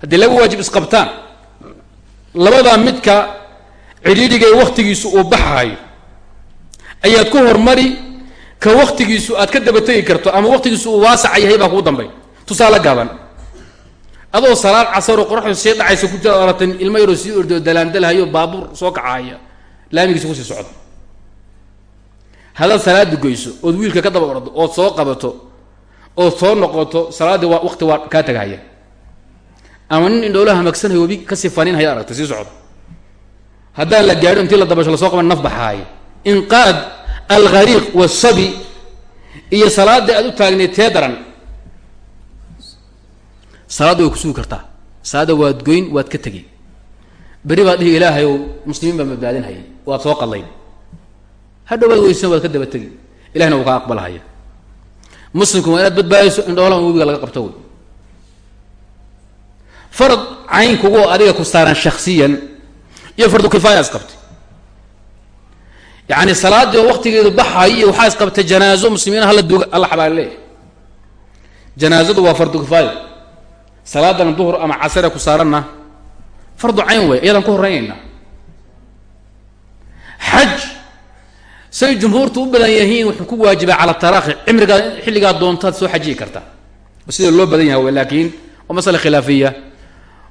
Haddii laba waajib isqabtaan labadaa midka cidhiidhiga waktigiisu uu baxayo ayaad ku hormari ka waktigiisu aad ka daba tegi karto ama waktigiisu uu waasaca yahay baa kuu dambay tusaale gaaban. Adoo salaad casaroo qoraxdu sii dhacaysa ku jira aratan ilmo yaroo sii ordoo dalaandalhayo baabuur soo kacahaya laamigiisa ku sii socda haddaad salaada goyso ood wiilka ka daba ordo ood soo qabato ood soo noqoto salaaddii waa wakti waa kaa tagahaya. Ama nin indhoolaha magsanhayo webi ka sii faninhaya aragtay sii socda haddaan la gaadho intii la dabasho la soo qaban naf baxaaya inqaad alghariiq wasabi iyo salaadii aad u taagneed tee daran salaadda way kusugi kartaa. Salaadda waad goyn waad ka tegey beri baad dhihi ilaahay ow muslimiin baan badbaadinhayay waad soo qadlayn hadhow waad weysan waad ka daba tegi. Ilahina wuu kaa aqbalahaya. Muslimku waa inaad badbaadayso indhoolahan webiga laga qabto wey farad cayn kugu adiga ku saaran shaksiyan iyo fardu kifaaya isqabtay yacni salaaddii oo waktigeedu baxayo iyo waxaa isqabtay janaazo muslimiin hala duga alla xabaal leeyahy janaazadu waa fardu kifaaya salaadan duhur ama casare ku saaranna fardu cayn wey iyadaan ku horreynayna. Xaj say jumhuurtu u badan yihiin wuxuu ku waajibaa cala taraakhi cimrigaa xilligaa doontaad soo xajiyi kartaa sida loo badan yahay laakiin waa masale khilaafiya.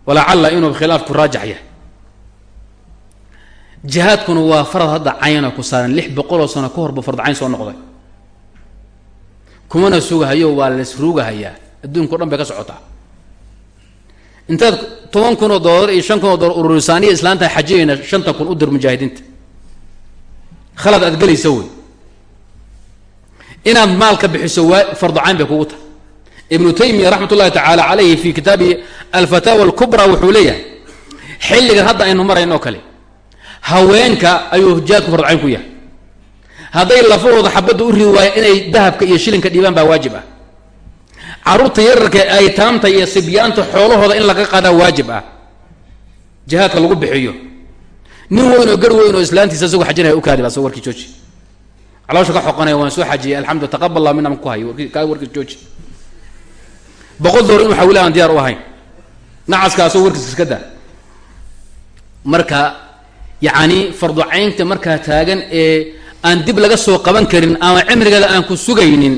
Walacalla inuu khilaafku raajax yahay. Jihaadkuna waa farad hadda cayna ku saaran. Lix boqoloo sano ka horba fard cayn soo noqday. Kumana sugahayo waa laisruugahayaa adduunka o dhan bay ka socotaa. Intaad toban kun oo doolar iyo shan kun oo doolar ururisaaniya islaantaa xajiyayna shantan kun u dir mujaahidiinta khalad aad gelaysa wey inaad maalka bixiso waa fardu cayn bay kugu tahay. Ibnu taymiya raxmat ullahi tacaala calayhi fi kitaabi alfataawa alkubra wuxuu leeyahay xilligan hadda aynu marayn oo kale haweenka ayuu jihaadku fardu cayn ku yahay. Hadday lafahooda xabadda u ridi waaya inay dahabka iyo shilinka dhiibaan baa waajib ah. Carruurta yararka aytaamta iyo sibyaanta xoolahooda in laga qaadaa waajib ah. Jihaadka lagu bixiyo nin weyn oo gar weyn oo islaantiisa isagoo xajinaya u kaadi ba asagoo warkii jooji. Caloosha ka xoqanaya waan soo xajiyay alxamdulila taqabal allah minam ku hayo warkii kaa warkii jooji. Boqol door inu xawila aan diyaar u ahayn. Nacaskaasoo warkiis iska daa. Marka yacni farducaynta markaa taagan ee aan dib laga soo qaban karin ama cimrigeeda aan ku sugaynin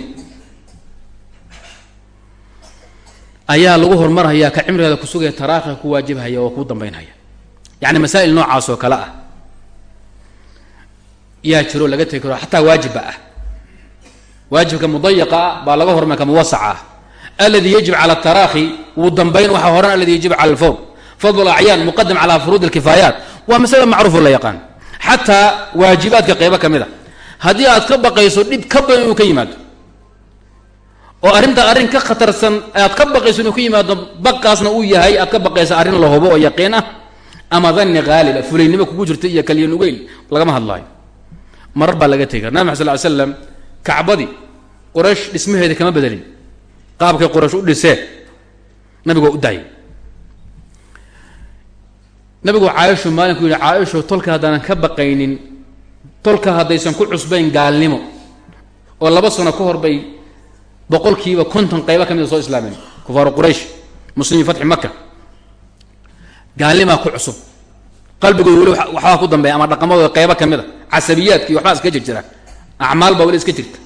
ayaa lagu horumarhayaa ka cimrigeeda kusugaya taraakhiga ku waajibhaya oo kuu dambaynhaya yacni masaa'il noocaas oo kale ah. Yaa jiro laga tegi karo xataa waajibba ah. Waajibka mudayaqa ah baa laga hormay ka muwasaca ah. Aladi yajib cala taraakhi wuu dambayn waxaa horan aladi yajib cala alfawr fadl acyaan muqadam calaa furuud alkifaayaat waa masale macruufo la yaqaan. Xataa waajibaadka qeybo ka mid a haddii aad ka baqayso dhib ka badan inuu ka yimaado oo arrinta arrin ka khatarsan aad ka baqayso inuu ka yimaado baqaasna uu yahay aad ka baqaysa arrin la hubo oo yaqiin ah ama danni haaliba fulaynimo kugu jirta iyo kaliya nugeyl lagama hadlaayo. Marar baa laga tegi kara nabi maxad sal ly slam kacbadii qoraysh dhismaheeda kama bedelin. Qaabkay qoraysh u dhiseen nabigu u daayay nabigu caaishu maalinku yihi caaisho tolka haddaanan ka baqaynin tolka haddaysan ku cusbayn gaalnimo oo laba sano ka hor bay boqolkiiba konton qayba ka mida soo islaameen kufaaru quraysh muslimiin fatxi maka gaalnimaa ku cusub. Qalbigooda weli waxbaa ku dambeeya ama dhaqamadooda qaybo ka mid a. Casabiyaadka waxbaa iska jir acmaal baa weli iska jirta.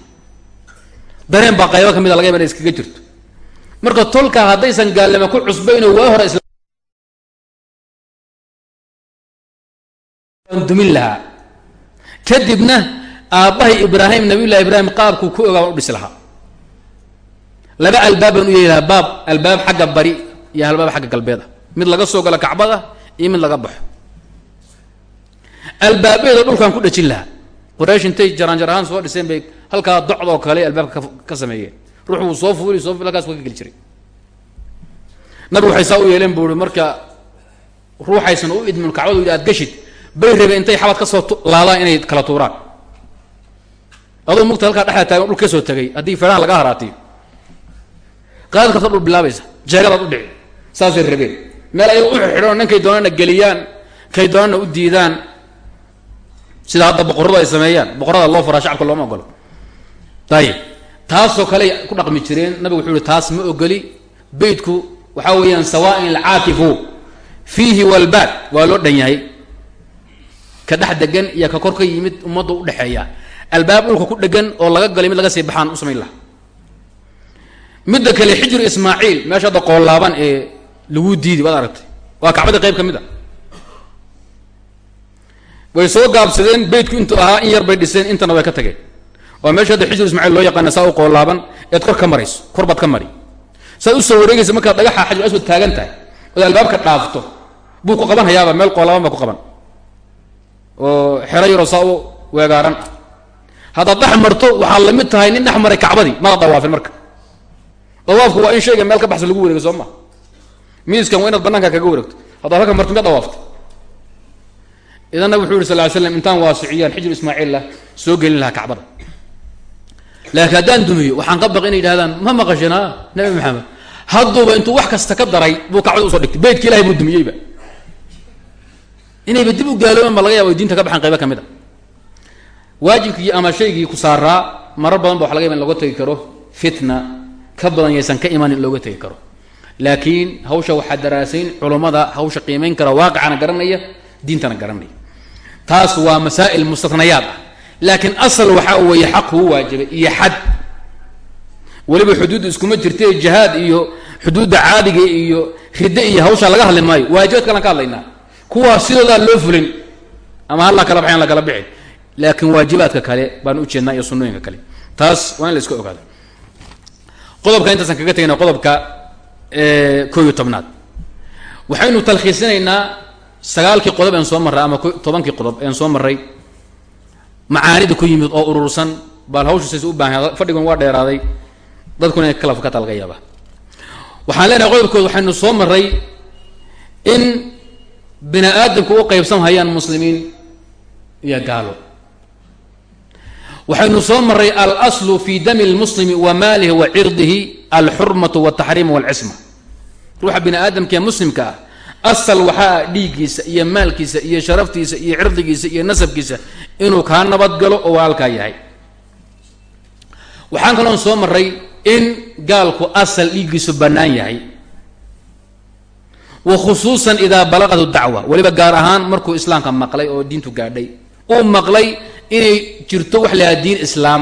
Dareen baa qaybo ka mid a laga yaba ina iskaga jirto. Marka tolka haddaysan gaalnimo ku cusbayno waa hore dumin lahaa. Kadibna aabbahay ibraahim nabiyullahi ibraahim qaabkuu ku ogaa u dhisi lahaa. Laba albaab baan u yeeli lahaa. Baab albaab xagga bari iyo albaab xagga galbeed ah mid laga soo galo kacbada iyo mid laga baxo. Albaabeeda dhulkaan ku dhajin lahaa. Quraysh intay jaraanjar ahaan soo dhiseen bay halkaa docdoo kale albaabka ka sameeyeen. Ruux wuu soo fuuli soo fuuli halkaas ka geli jiray. Nabigu waxay saa u yeeleen buu i marka ruuxaysan u idmin kacbadu yidhi aad gashid bay rabeen intay xabad ka soo laadaan inay kala tuuraan. Adoo mugta halkaa dhexda taagan dhul ka soo tegay haddii feeraha laga haraatiyo. Qaad karta dhul bilaabaysa jeegadaad u dhici. Saasay rabeen meel ayaga u xidhan ninkay doonana geliyaan kay doonana u diidaan. Sida hadda boqorradu ay sameeyaan boqorrada loo faraa shacabka looma ogolo. Ayib taasoo kale ku dhaqmi jireen nabigu wuxuu yihi taas ma ogoli beytku waxaa weeyaan sawaain alcaakifu fiihi walbaad. Waa loo dhan yahay. Ka dhex degan iyo ka kor ka yimid ummadda udhexeeya albaab dhulka ku dhegan oo laga galay mid laga sii baxaan u samayn laha midda kale xijru ismaaciil meesha hadda qoollaaban ee lagu diidi waad aragtay. Waa kacbada qayb ka mid a way soo gaabsadeen beytku intuu ahaa in yar bay dhiseen intana way ka tageen. Waa meesha hadda xijru ismaaciil loo yaqaana saa u qoollaaban eed kor ka marayso kor baad ka mari. Saad u soo wareegaysa markaad dhagaxa xajru aswad taagan tahay ood albaabka dhaafto buu ku qaban hayaaba meel qoollaaban baa ku qaban. Oo xero yaroo saa u weegaaran. Ah haddaad dhex marto waxaad la mid tahay nin dhex maray kacbadii mada dawaafin marka. Dawaafku waa in shayga meel ka baxsan lagu wareego soo ma miiskan waa inaad banaanka kaga wareegto. Haddaad halka marto miyaad dawaafta idan nabig wuxuu yuri sal ly slam intaan waasiciyaan xijru ismaaciilla soo gelin lahaa kacbada. Laakiin haddaan dumiyo waxaan ka inay yidhahdaan ma maqashina nabi maxamed hadduuba intuu wax kasta ka daray buu kacbada u soo dhigtay. Beytka ilahay buu dumiyeyba inayba dib u gaaloobaan ba laga yaba diinta ka baxan qayba ka mid a waajibkii ama shaygii ku saaraa marar badan ba waxa laga yaba in looga tegi karo fitna. Ka badan yaysan ka iman in looga tegi karo laakiin hawsha waxaa daraasayn culummada hawsha qiimayn kara waaqicana garanaya diintana garanaya. Taas waa masaa'il mustatnayaad ah. Laakiin asal waxaa weeye xaq kuu waajibay iyo xad. Weliba xuduudda iskuma jirta jihaad iyo xuduudda caadiga iyo ridde iyo hawshaa laga hadli maayo. Waajibaad kalan ka hadlaynaa. Kuwaa sidoodaa loo fulin ama halla kala baxin la kala bixi laakiin waajibaadka kale baan ujeednaa iyo sunnooyinka kale. Taas waa in la iska ogaado qodobka intaasaan kaga tegayna qodobka koo iyo tobnaad. Waxaynu talkhiisinaynaa sagaalkii qodob een soo marray ama tobankii qodob een soo marray. Macaanida ku yimid oo urursan baal hawshu saysa u baahan fadhigan waa dheeraaday. Dadkuna inay kala fakata laga yaaba waxaan leenahay qodobkood waxaynu soo marray in bini aadamku u qaybsan hayaan muslimiin iyo gaalo. Waxaynu soo marray alaslu fi dami lmuslimi wa maalihi wa cirdihi alxurmatu waltaxriimu walcisma ruuxa bini aadamka ee muslimka ah asal waxaa dhiiggiisa iyo maalkiisa iyo sharaftiisa iyo cirdigiisa iyo nasabkiisa inuu kaa nabadgalo oo walaalkaa yahay. Waxaan kaloon soo maray in gaalku asal dhiiggiisu bannaan yahay. Wa khusuusan idaa balaqatu dacwa weliba gaar ahaan markuu islaamka maqlay oo diintu gaadhay uu maqlay inay jirto wax lahaa diin islaam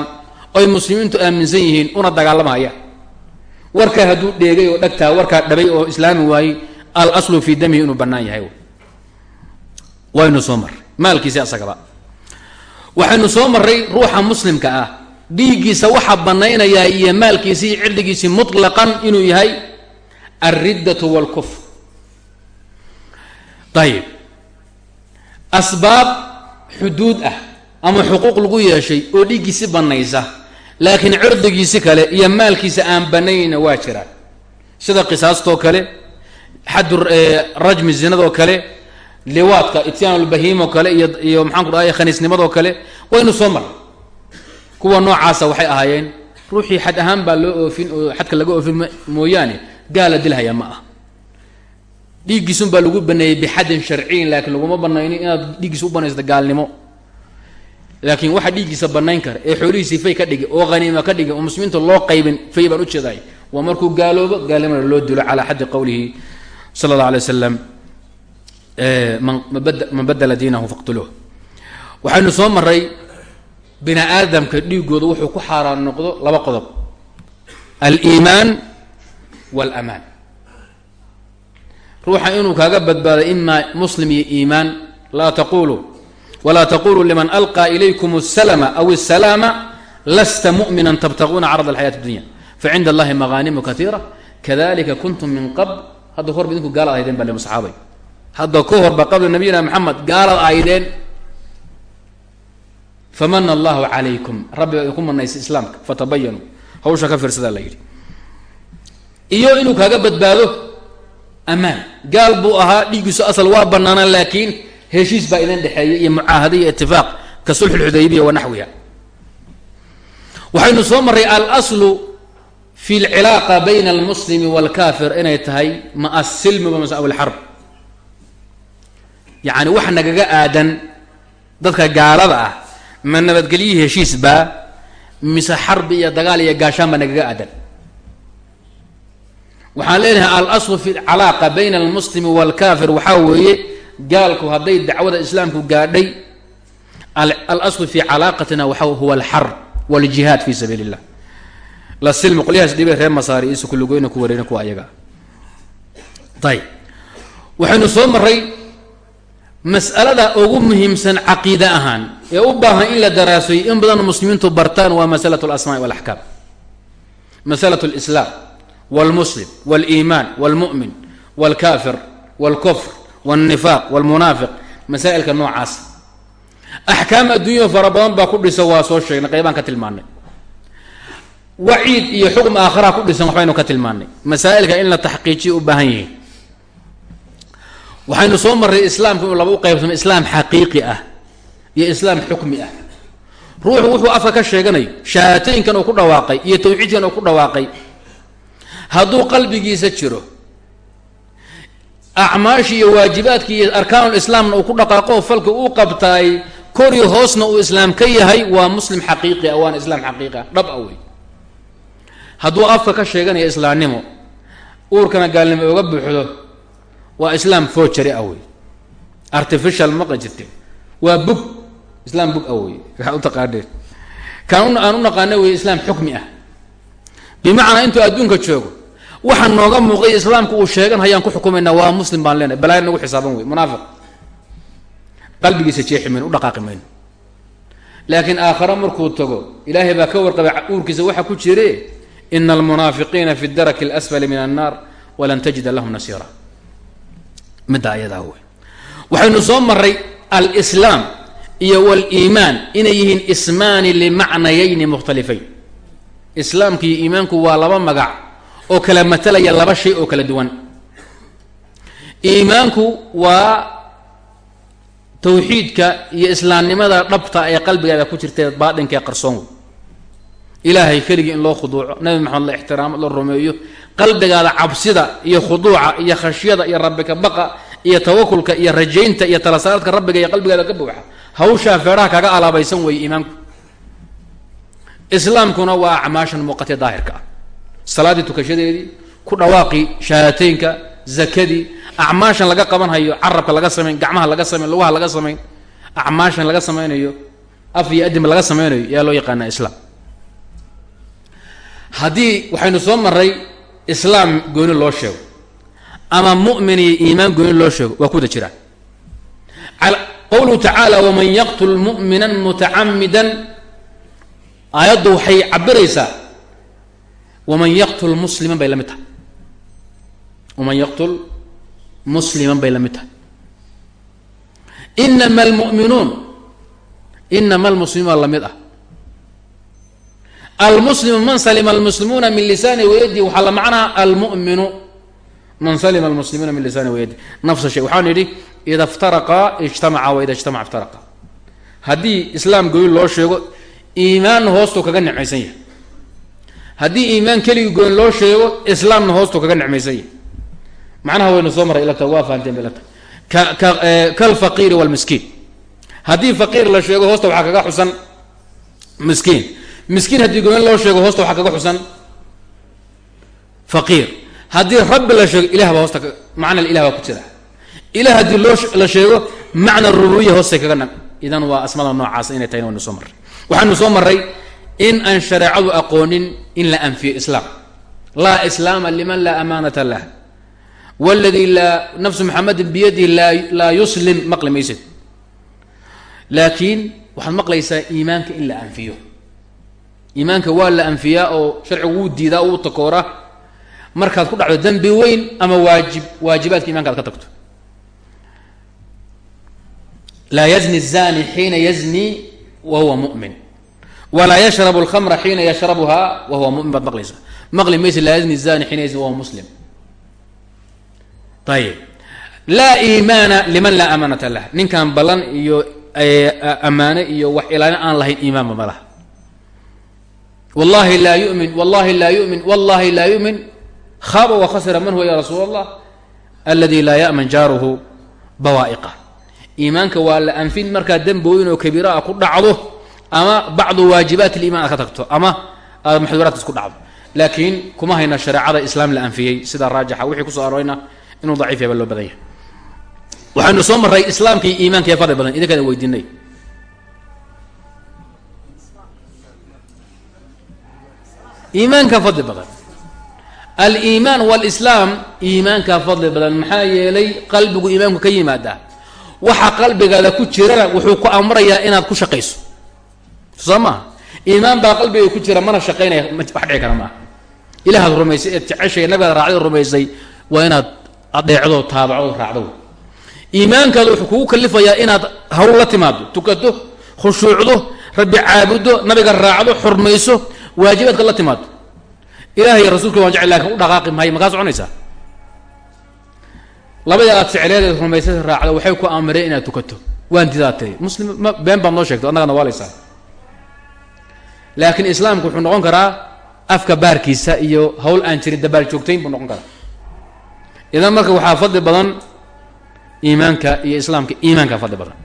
oy muslimiintu aaminsan yihiin una dagaalamaya warkaa hadduu dheegay oo dhagtaa warkaa dhabay oo islaami waayey al aslu fii damihi inuu bannaan yahay. Waynu soo marray maalkiisi asagaba. Waxaynu soo marray ruuxa muslimka ah. Dhiiggiisa waxaa bannaynayaa iyo maalkiisi iyo cirdigiisi mutlaqan inuu yahay alriddatu waalkufr ayib asbaab xuduud ah ama xuquuq lagu yeeshay oo dhiiggiisi bannaysa laakiin cirdigiisi kale iyo maalkiisa aan bannaynayna waa jiraan. Sida qisaastoo kale xaddu rajmi zinadoo kale liwaadka ityaanulbahiimoo kale iyo iyo maxaan ku dhahay khaniisnimadoo kale waynu soo marray kuwa noocaasa waxay ahaayeen ruuxii xad ahaan baa loo oofin oo xadka laga oofin mooyaane gaala dilhaya ma ah. Dhiiggiisun baa lagu baneeyey bixadin sharciyin laakiin laguma banaynin inaad dhiiggiisa u banaysta gaalnimo laakiin waxaa dhiiggiisa banayn kara ee xoolihiisii fay ka dhigi oo haniima ka dhigi oo muslimiinta loo qaybin fay baan ujeeday waa markuu gaaloobo gaalnimana loo dilo calaa xaddi qowlihi sala allah alay wasalam man badala diinahu faqtuluuh. Waxaynu soo maray bini aadamka dhiigooda wuxuu ku xaaraan noqdo laba qodob. Aliimaan waalamaan ruuxa inuu kaaga badbaado imaa muslim iyo iimaan laa taquluu walaa taquluu liman alqaa ilaykum asalama aw asalaama lasta mu'mina tabtaguuna carad alxayati اdunya facinda allahi magaanimu kaiira kadalika kuntum min qabl. Hadda kahor ba idinku gaalaad ahaydeen baa lemu saxaabay. Hadda ka horba qabla nabiyina maxamed gaalaad ahaydeen. Famana allahu calaykum. Rabbi baa idinku manaysay islaamka. Fatabayanuu hawsha ka fiirsadaa iyo inuu kaaga badbaado amaan. Gaal buu ahaa dhiiggiisu asal waa banaana laakiin heshiis baa idin dhexeeya iyo mucaahada iyo itifaaq ka sulxu lxudaybiya wa naxwiha waxaynu soo marray alaslu fi lcilaaqa bayna almuslimi waalkafir inay tahay ma asilmi wa mas alxarb yacni wax nagaga aadan dadka gaalada ah ma nabadgelyihii heshiis baa mise xarbi iyo dagaal iyo gaashaan baa nagaga aadan. Waxaan leenahay alaslu fi calaaqa bayna almuslimi waalkafir waxaa weeye gaalku hadday dacwada islaamku gaadhay alaslu fi calaaqatina waxa huwa alxarb waljihaad fi sabiili illah la silmi qolyahaas dhibay reer masaari isu kulligoyna ku wareerin kuwa ayaga ayib waxaynu soo maray mas'alada ugu muhiimsan caqiide ahaan ee u baahan in la daraasoyo in badan muslimiintu bartaan waa masalatu alasmaai walaxkaam masalatu lislaam wاlmuslim wاliimaan wاlmu'min wاlkafir wاlkufr wاlnifaaq wاlmunaafiq masaa'ilka noocaas axkaam adduunya fara badan baa ku dhisa waa soo sheegnay qaybaan ka tilmaanay waciid iyo xukm aakharaa ku dhisan waxbaynu ka tilmaanay masaa'ilka in la taxqiijiya u baahan yihiin waxaynu soo marray islaamku inuu laba u qaybsamo islaam xaqiiqi ah iyo islaam xukmi ah ruuxu wuxuu afka ka sheeganayo shahaatooyinkan uu ku dhawaaqay iyo tawxiidkan uu ku dhawaaqay hadduu qalbigiisa jiro acmaashii iyo waajibaadkii iyo arkaanul islaamna uu ku dhaqaaqo falka uu qabtaay kori hoosna uu islaam ka yahay waa muslim xaqiiqi ah waana islaam xaqiiqi ah. Dhab a wey hadduu afka ka sheeganayo islaamnimo uurkana gaalnimo oga buuxdo waa islaam foojari ah wey artificial maqa jirte waa bug. Islaam bug ah wey kaa u taqaaneen. Kaan aan u naqaana wey islaam xukmi ah. Bimacnaa intuu adduunka joogo waxa nooga muuqday islaamku uu sheegan hayaan ku xukumaynaa waa muslim baan leenahay. Balaayo nagu xisaaban wey munaafiq. Qalbigiisa jeexi mayno u dhaqaaqi mayno. Laakiin aakhare markuu tago ilaahay baa ka warqabay uurkiisa waxa ku jire ina almunaafiqiina fi daraki alasfali min annaar walan tajida lahum nasiira. Middaa ayadaa wey waxaynu soo maray alslaam iyo waliimaan inay yihiin ismaani limacnayayni mukhtalifayn islaamka iyo iimaanku waa laba magac oo kala matalaya laba shay oo kala duwan. Iimaanku waa tawxiidka iyo islaamnimada dhabta ee qalbigaada ku jirta baadhinka ee qarsoon ilaahay keligii in loo khuduuco nabi maxamed la ixtiraamo la rumeeyo qalbigaada cabsida iyo khuduuca iyo khashyada iyo rabbika baqa iyo tawakulka iyo rajaynta iyo talasaaraadka rabbiga iyo qalbigaada ka buuxa hawshaa feedhaha kaga alaabaysan weeye iimaanku. Islaamkuna waa acmaashan muuqatee daahirka ah salaaddii tukashadeedii ku dhawaaqii shahaadateynka zakadii acmaashan laga qabanhayo carabka laga samayn gacmaha laga samayn lugaha laga samayn acmaashan laga samaynayo af iyo adima laga samaynayo yaa loo yaqaanaa islaam. Haddii waxaynu soo maray islaam gooni loo sheego ama mu'min iyo iimaan gooni loo sheego waa ku wada jiraan qowluhu tacaala waman yaqtul mu'mina mutacamidan aayaddu waxay cabiraysaa waman yaqtul musliman bay la mid tahay waman yaqtul musliman bay la mid tahay inama almu'minuun inama almuslimuuna la mid ah almuslimu man salima almuslimuuna min lisaani wayadi waxaa la macnaha almu'minu man salima almuslimuuna min lisaani wayadi nafsa shay waxaan idhi ida iftaraqaa ijtamaca wa ida ijtamaca iftaraqa haddii islaam gooni loo sheego iimaanna hoostuu kaga necmaysan yahay haddii iimaan keligii gooni loo sheego islaamna hoostuu kaga necmaysan yahay. Macnaha waynu soo maray ilata waa fahanteen bilata ka ka kalfaqiiri walmiskiin haddii faqiir la sheego hoosta waxaa kaga xusan miskiin. Miskiin haddii gooni loo sheego hoosta waxaa kaga xusan faqiir. Haddii rabbi la sheego ilah baa hoosta macna ilah baa ku jira. Ilah haddii loo la sheego macna rububiya hoostay kaga nag idan waa asmada noocaas inay tahay waynu soo marray waxaanu soo marray in aan shareecadu aqoonin in la anfiyo islaam. Laa islaama liman laa amaanata lah. Wladii laa nafsu maxamedin biyadihi laa yuslim maqli maysid. Laakiin waxaad maqlaysaa iimaanka in la anfiyo. Iimaanka waa la anfiyaa oo sharcigu wuu diidaa uu takoora. Markaad ku dhacdo dembi weyn ama waajib waajibaadka imanka ad ka tagto. Laa yazni الzani xiina yazni wa huwa mu'min walaa yashrab lkamra xiina yashrabuha wa huwa mumin baad maqlaysa maqli mayse laa yazni zani xiina yazni wahuwa muslim ayib laa iimaana liman laa amaanata lah ninkaan ballan iyo ammaano iyo wax ilaalin aan lahayn iimaanba ma laha wallahi laa yumin wallahi laa yumin wallahi laa yumin haaba wa khasira man huwa ya rasuul allah aladi laa yaman jaaruhu bawaa'iqa iimaanka waa la anfin markaa dembooyin oo kabiira ah ku dhacdo ama bacdu waajibaat liiman aad ka tagto ama aad maxduuraadkas ku dhacdo. Laakiin kuma hayna shareecada islaam la anfiyey sidaa raajixa wixii ku soo aroorayna inuu daciif yahay baa loo badan yahay. Waxaynu soo marray islaamka iyo iimanka ee fadli badan idinkaana weydiinay. Iimaanka fadli badan. Aliimaan walislaam iimaankaa fadli badan maxaa yeelay qalbigu iimaanku ka yimaadaa waxa qalbigaada ku jirana wuxuu ku amrayaa inaad ku shaqayso soo maha iimaan baa qalbiga ku jira mana shaqaynaya wax dhici kara maaha ilahaad rumaysay eed jeceshay nabigaad raacday rumaysay waa inaad adeecdo taabacdo raacdo iimaankaada wuxuu kugu kalifayaa inaad hawl la timaado tukato khushuucdo rabbi caabuddo nabiga raacdo xurmayso waajibaadka la timaado ilahay rasuulka waan jecel laakiin u dhaqaaqi maayo makaa soconaysaa? Labada aad secleedeed rumaysada raacdo waxay ku amireen inaad tukato. Waan didaatay. Muslim ma been baad noo sheegto annagana waalaysaa laakiin islaamku wuxuu noqon karaa afka baarkiisa iyo hawl aan jirin dabaal joogtayn buu noqon karaa. Idan marka waxaa fadli badan iimaanka iyo islaamka iimaanka fadli badan.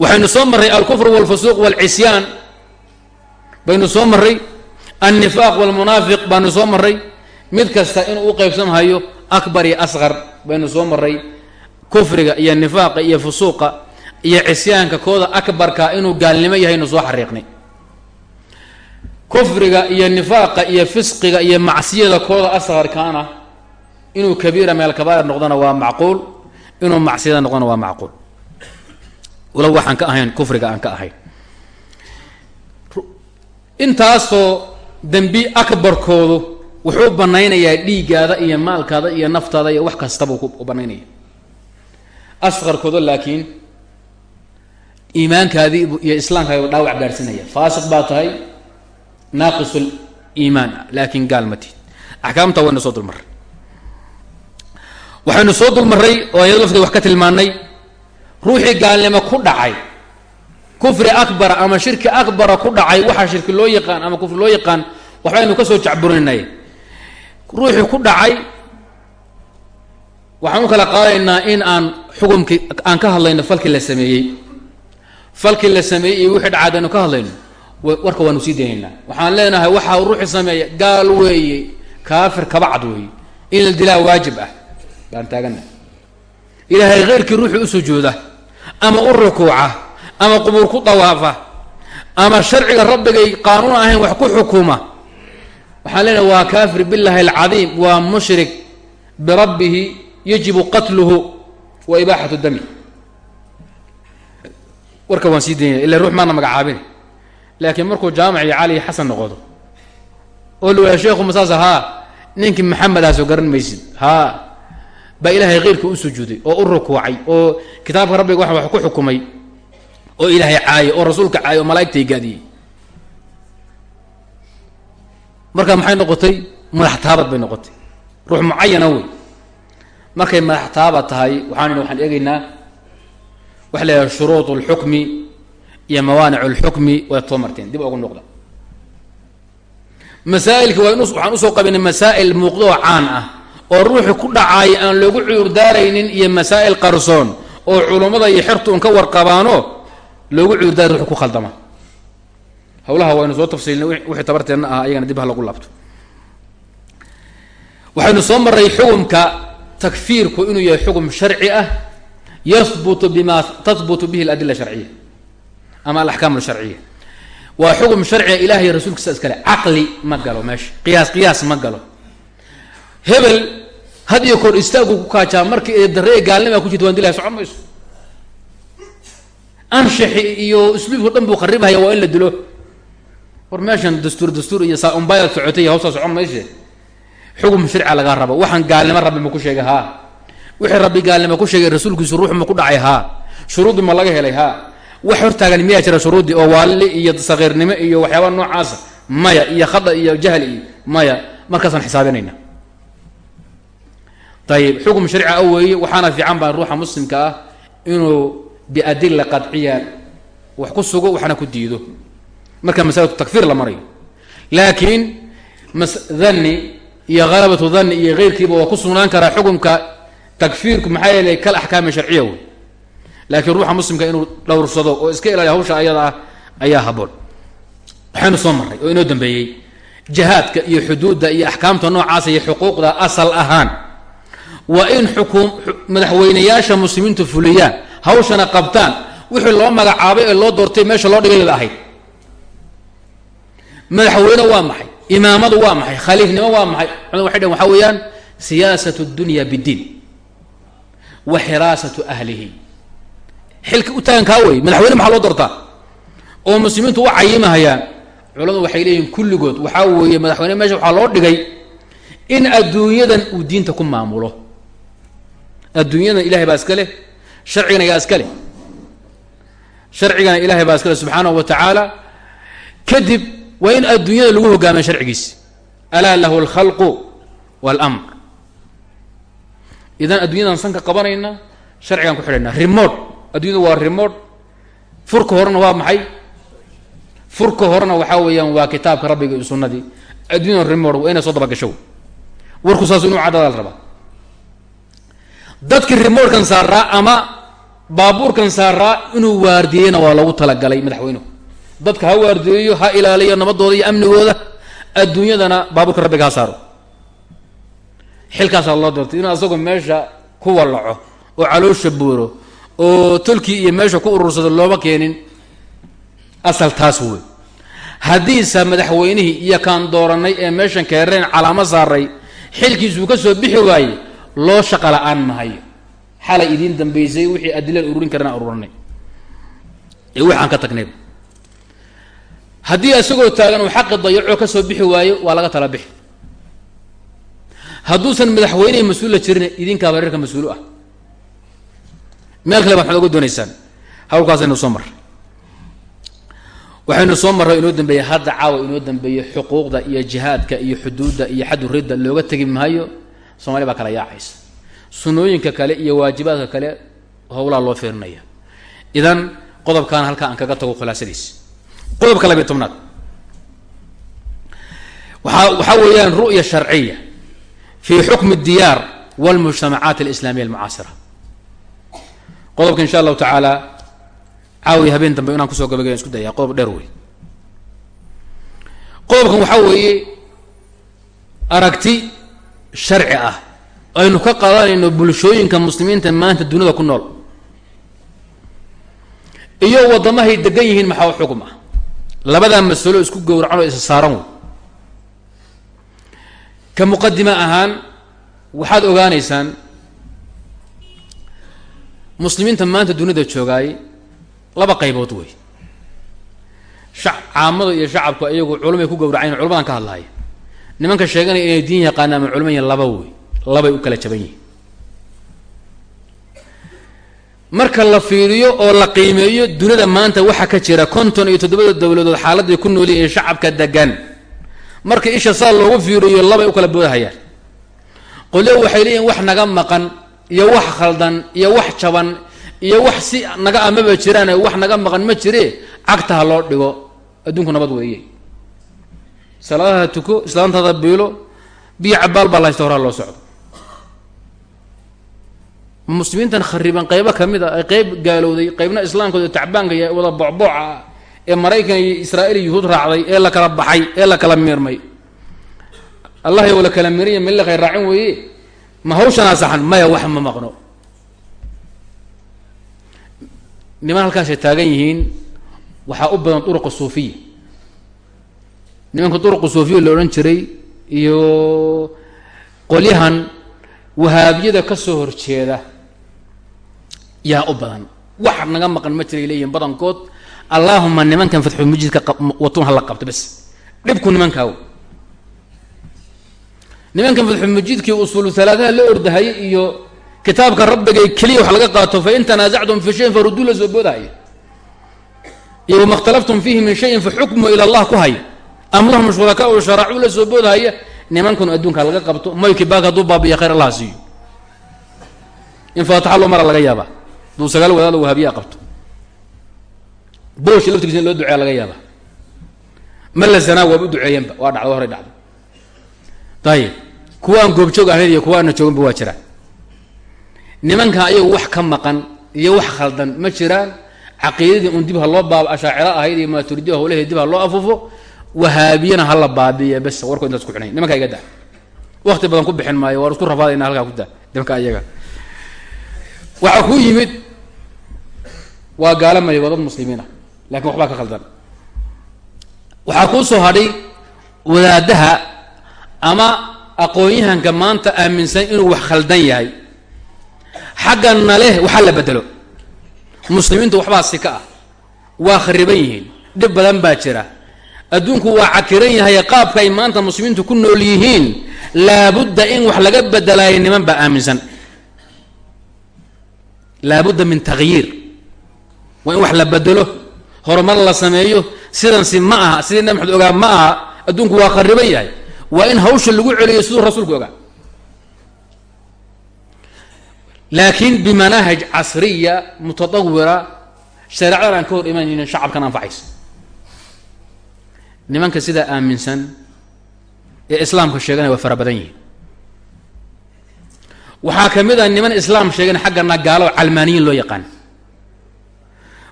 Waxaynu soo marray alkufr walfusuuq walcisyaan baynu soo marray alnifaaq walmunaafiq baanu soo marray. Mid kasta inuu u qaybsamhayo akbar iyo asqar baynu soo marray. Kufriga iyo nifaaqa iyo fusuuqa iyo cisyaanka kooda akbarka inuu gaalnimo yahaynu soo xariiqnay kufriga iyo nifaaqa iyo fisqiga iyo macsiyada kooda asqarkaana inuu kabiira meel kabaa'ir noqdona waa macquul inuu macsiyada noqdona waa macquul. Walow waxaan ka ahayn kufriga aan ka ahayn. Intaasoo dembi akbarkoodu wuxuu banaynayaa dhiiggaada iyo maalkaada iyo naftaada iyo wax kastabuu ku banaynaya asqarkooda laakiin iimaankaadii iyo islaamkaadi dhaawac gaadhsiinaya. Faasiq baa tahay naaqisul iimaan laakiin gaal ma tihid axkaamta waynu soo dulmarray waxaynu soo dulmarray oo ayado lafteed wax ka tilmaanay ruuxii gaalnimo ku dhacay kufri akbara ama shirki akbara ku dhacay waxaa shirki loo yaqaan ama kufri loo yaqaan waxbaynu ka soo jacburinay ruuxii ku dhacay waxaan u kala qaadaynaa in aan xukumkii aan ka hadlayno falkii la sameeyey falkii la sameeyey iyo wixii dhacaad ka hadlayno warka waanu sii daynaynaa. Waxaan leenahay waxaa ruuxi sameeya gaal weeye kaafir kabacad weeye in la dilaa waajib ah. Baan taagana ilaahay keyrkii ruuxii u sujuuda ama u rukuuca ama qubuur ku dawaafa ama sharciga rabbigay qaanuun ahayn wax ku xukuma. Waxaan leenahay waa kaafir billahi alcadiim waa mushrik. Birabbihi yajibu qatluhu wa ibaaxatu dami. Warka waan sii daynaya illa ruux maana magacaabin laakiin markuu jaamac iyo cali xasan noqodo oo la waaya sheekhu masaasa haa ninkii maxamed aasoo garan maysid. Haa baa ilaahay keyrka u sujuuday oo u rukuucay oo kitaabka rabbiga wax wax ku xukumay oo ilaahay caayay oo rasuulka caayay oo malaa'igtay gaadiyey marka maxay noqotay? Madax taabad bay noqotay. Ruux mucayana wey. Markay madax taabad tahay waxaan waxaan eegaynaa waxa leeyahay shuruud اlxukmi iyo mawaanic اlxukmi waad soo dib ugu noqda. Masaa'ilka waxaan u soo qabanay masaa'il muuqdo oo caan ah oo ruuxi ku dhacaay aan loogu cudur daaraynin iyo masaa'il qarsoon oo culummada iyo xertu un ka warqabaano loogu cudur daara ruuxi ku khaldama. Hawlaha waynu soo tafsiilnay wixii tabarteenna ah ayagana dib ha lagu laabto. Waxaynu soo maray xukumka takfiirku inuu yahay xukum sharci ah yahbutu bima tahbutu bihi aladila sharciya ama alaxkaam alsharciya waa xukum sharciga ilahay rasuulkiisa iskale caqli ma galo meesha qiyaas qiyaas ma galo. Hebel had iyo koor istaagu ku kaajaa markii darre gaalnima ku jirta waan dilaya socon mayso. Anshaxi iyo usluubko dhan buu kharibhaya waa in la dilo. War meeshan dastuur dastuur iyo saaumbayad socotay hawsaa socon mayse. Xukum sharciga lagaa rabo waxaan gaalnimo rabbi ma ku sheegay haa. Wixii rabbi gaalnimo ku sheegay rasuulkiisu ruux ma ku dhacay haa. Shuruuddi ma laga helay haa wax hortaagan miyaa jira shuruuddii oo waalli iyo sakiirnimo iyo waxyaaba noocaasa maya iyo khada iyo jahli iyo maya markaasaan xisaabinayna. Ayib xukum sharci a weeye waxaana fiican baa ruuxa muslimka ah inuu biadilla qadciya wax ku sugo waxna ku diido. Marka masalatu takfiir la marayo laakiin dhanni iyo halabatu dhanni iyo keyrkiiba waa ku sugnaan karaa xukumka takfiirku maxaa yeelay kal axkaami sharciya wey laakiin ruuxa muslimka inuu dhowrsado oo iska ilaaliya hawsha ayada ah ayaa haboon waxaynu soo marray oo inoo dambeeyey jihaadka iyo xuduudda iyo axkaamta noocaasa iyo xuquuqda asal ahaan. Waa in xukuum madaxweyneyaasha muslimiintu fuliyaan hawshana qabtaan wixii loo magacaabay ee loo doortay meesha loo dhigay ba ahayd. Madaxweyne waa maxay? Imaamadu waa maxay? Khaliifnimo waa maxay? Culamadu waxay dhhen waxaa weeyaan siyaasat اdunya biddiin wa xiraasatu ahlihi xilka u taagan kaa wey madaxweyne maxaa loo doortaa oo muslimiintu u cayimahayaan culamadu waxay leeyihiin kulligood waxaa weeye madaxweyne meesha waxaa loo dhigay in adduunyadan uu diinta ku maamulo. Adduunyadan ilahay baa iska leh sharcigana yaa iska leh. Sharcigana ilahay baa iska leh subxaanahu wa tacaala. Kadib waa in adduunyada lagu hogaamiya sharcigiisi alaa lahu alkhalqu waاlamr idan adduunyadan sanka qabanayna sharcigaan ku xidhayna remote addunyadu waa remote. Furka horena waa maxay? Furka horena waxaa weeyaan waa kitaabka rabbiga iyo sunnadii. Adduunyada remote waa inay soo dabagasho warku saas inuu caddaada la rabaa. Dadkii remotekan saaraa ama baabuurkan saaraa inuu waardiyeyna waa lagu talagalay madaxweynuhu dadka ha waardiyeeyo ha ilaaliyo nabadooda iyo amnigooda adduunyadana baabuurka rabbiga ha saaro. Xilkaasaa loo doortay. Inuu asagoo meesha ku wallaco oo caloosha buuro oo tolkii iyo meesha ku urursado looma keenin asal taas wey haddiise madaxweynihii iyo kaan dooranay ee meeshan keereen calaamo saaray xilkiisuu ka soo bixi waaye loo shaqa la'aan mahayo xalay idiin dambaysay wixii adilaan ururin karana ururanay ee waxaan ka tagnayba haddii isagoo taagan uu xaqi dayaco ka soo bixi waayo waa laga tala bixi. Hadduusan madaxweynehi mas'uula jirin idinkaaba reerka mas'uulu ah meel kale baad oga doonaysaan. Hawlkaasaynu soo marray. Waxaynu soo marray inoo dambeeyey hadda caawa inoo dambeeyey xuquuqda iyo jihaadka iyo xuduudda iyo xaddu ridda looga tegi maayo soomaliya baa kala yaacaysa. Sunnooyinka kale iyo waajibaadka kale howlaa loo fiirinaya idan qodobkaana halkaa aan kaga tago khulaasadiisi qodobka labiy tobnaad. Waaa waxaa weeyaan ru'ya sharciya fi xukmi diyaar wاlmujtamacaat alislaamiya almucaasira qodobka insha allahu tacaala caawiya habeen dambe inaan ku soo gabagayan isku daya qodob dheer wey qodobkan waxaa weeye aragti sharci ah. Aynu ka qadanayno bulshooyinka muslimiinta maanta dunida ku nool. Iyo waddamahay degan yihiin maxaa xukm ah? Labadaa masalo isku gowracan oo isa saaran wey ka muqadima ahaan waxaad ogaanaysaan muslimiinta maanta dunida joogaay laba qaybood wey. Sha caamada iyo shacabku iyagu culumay ku gowracayn culmadan ka hadlaaya. Nimanka sheeganaya inay diin yaqaanaan ama culmo yihiin laba wey labay u kala jaban yihiin. Marka la fiiriyo oo la qiimeeyo dunida maanta waxaa ka jira konton iyo toddobada dowladood xaaladday ku noolyihin ee shacabka degan marka isha saa loogu fiiriyo labay u kala boodahayaan. Qolyo waxay leeyihiin wax naga maqan iyo wax khaldan iyo wax jaban iyo wax si naga amaba jiraan wax naga maqan ma jire cagta loo dhigo. Adduunku nabad weeye. Salaadaha tuko islaantaada biilo biyo cabaal baa la haysta horaa loo socdo. Muslimiintan khariban qaybo ka mid a ay qayb gaalowday qaybna islaamkooda tacbaanka iyo wada boocbooca ah ee maraykan iyo israa'iil iyo yuhuud raacday ee la kala baxay ee la kala miirmay. Allah yow la kala miiranya milliqay raacin weeye ma hawshanaa saxan maya wax ma maqno. Niman halkaasay taagan yihiin waxaa u badan duruqa suufiya nimanka duruqa suufiya la odhan jiray iyo qolyahan wahaabiyada ka soo horjeeda yaa u badan. Wax naga maqan ma jiray leeyihiin badankood. Allaahuma nimankan fatxulmujidka watun hala qabto bes. Dhibku nimankaaw nimankan fatxulmujidkii usuulu halaadaha la ordahaya iyo kitaabka rabbigay keliya wax laga qaato fain tanaasactum fi shayin faruduu la soo boodahaya iyo wama اkhtalaftum fiihi min shayin faxukmu ila allah ku haya am lahum shurakaau sharacuu la soo boodahaya nimankanu adduunka laga qabto mayki baag hadduu baabiya khayr allah siiyo. In faataxa loo mara laga yaaba hadduu sagaal wadaado wahabiyaa qabto. Booshi laftigiisa in loo duceeya laga yaaba ma la zanaa waaba u duceeyanba waa dhacdo horay dhacdo ayib kuwa aan goobjoog ahayn iyo kuwa aana jooginba waa jiraan nimanka ayagu wax ka maqan iyo wax khaldan ma jiraan caqiidadii un dib ha loo baaba ashaaciro ahayd iyo maaturidiya howlaheed dib ha loo afufo wahaabiyana hala baabiya bes warkood intaas ku xidhay nimanka iga da wakti badan ku bixin maayo waan isku rafaadayna halkaa ku da nimanka ayaga waxaa kuu yimid waa gaalamaya waa dad muslimiin ah laakiin waxbaa ka khaldan waxaa kuu soo hadhay wadaadaha ama aqoon-yahanka maanta aaminsan inuu wax khaldan yahay. Xaggana leh waxaa la bedelo. Muslimiintu waxbaa sika ah. Waa khariban yihiin. Dhib badan baa jira. Adduunku waa cakiran yahay qaabka ay maanta muslimiintu ku nool yihiin laabudda in wax laga bedelaayo niman baa aaminsan. Laabudda min takhyiir waa in wax la bedelo horumar la sameeyo sidansi ma aha sidii nabi maxamed ogaa ma aha adduunku waa khariban yahay waa in hawsha lagu celiyo siduu rasuulku ogaa. Laakiin bimanaahij casriya mutatawira shareecadan aan ka hor imanaynin shacabkan anfacaysa nimanka sidaa aaminsan ee islaamka sheeganaya waa fara badan yihiin. Waxaa ka mid ah niman islaam sheegan xaggana gaalo calmaaniyiin loo yaqaan.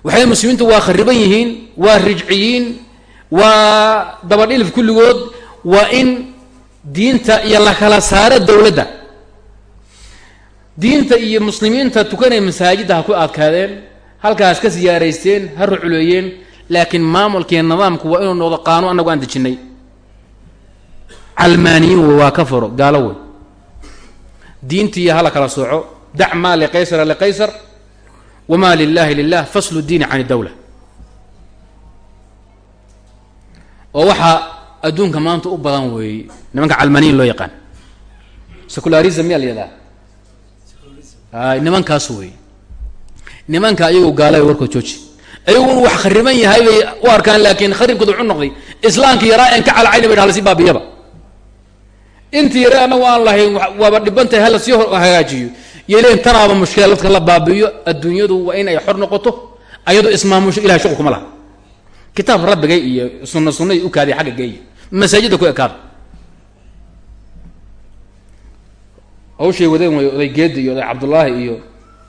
Waxay muslimiintu waa khariban yihiin waa rijciyiin waa dabadhilif kulligood waa in diinta iyo la kala saaro dowladda diinta iyo muslimiinta tukanaya masaajidda ha ku adkaadeen halkaas ka siyaaraysteen ha ruculeeyeen laakiin maamulkiiyo nidaamku waa inuu noqdo qaano annagu aan dejinnay calmaaniyiin wey waa ka furo gaalo wey diintiiyo hala kala sooco. Dac maa liqaysara liqaysar wamaa lilahi lilah faslu diini can dawla. Oo waxaa adduunka maanta u badan weeye nimanka calmaaniyiin loo yaqaan. Secularism miyaa la yihahdaa ay nimankaas weeye nimanka ayagu gaalaya warkood jooji. Ayagu inu wax khariban yahay bay u arkaan laakiin kharibkooda wuxuu noqday islaamka yaraa en ka calacayna bay dhaha lasi baabiyaba. Intii yare annagu aan lahayn waaba dhibantahay hala sii hagaajiyo. Yeleen tanaaba mushkila dadka la baabi'iyo adduunyadu waa in ay xor noqoto ayadoo ismaamusho ilahay shuqul kuma laha. Kitaab rabbigay iyo sunna sunnadii u kaadiya xagga geeya masaajidda ku ekaada hawshay wadeen wey oday geedi iyo oday cabdullaahi iyo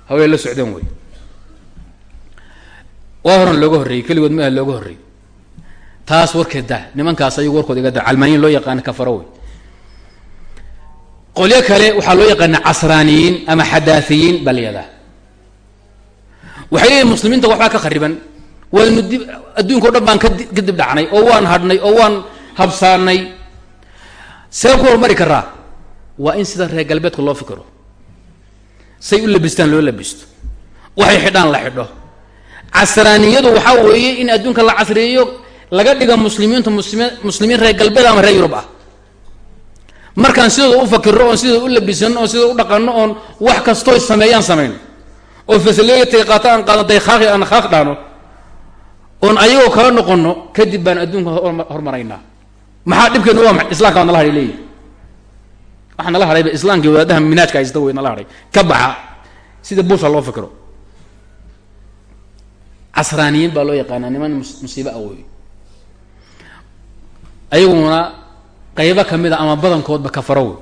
hawlay la socdeen wey waa horan looga horreeyey keligood maaha looga horreeyey. Taas warkeed dah nimankaas ayagu warkood iga da calmaaniyin loo yaqaana kafaro wey qolyo kale waxaa loo yaqaana casraaniyiin ama xadaaiyiin yihahdaa waxay leeyihiin muslimiinta waxbaa ka khariban. Waynu dib adduunka o dhan baan kadi kadib dhacnay oo waan hadhnay oo waan habsaanay see ku hormari karaa waa in sida reer galbeedka loo fikiro. Say u labistaan loo labisto. Waxay xidhaan la xidho. Casraaniyadu waxaa weeye in adduunka la casriyeeyo laga dhiga muslimiintu muslimi muslimiin reer galbeed ama reer yurub ah. Markaan sidooda u fakiro oon sidooda u labisano oon sidooda u dhaqano oon wax kastoo sameeyaan samayno oo fasileyatay qaata aan qaadno daykaaqi aan kaaq dhaano. Oon ayagoo kala noqono kadib baan adduunka hormaraynaa maxaa dhibkeenu waa maa islamka waa nala hadhay leeyihi waxa nala hadhayba islaamkii wadaadaha minaajka haysta wey nala hadhay ka baxa. Sida busha loo fikiro. Casraaniyiin baa loo yaqaanaa niman musiibe ah wey ayaguna qaybo ka mid a ama badankoodba kafaro wey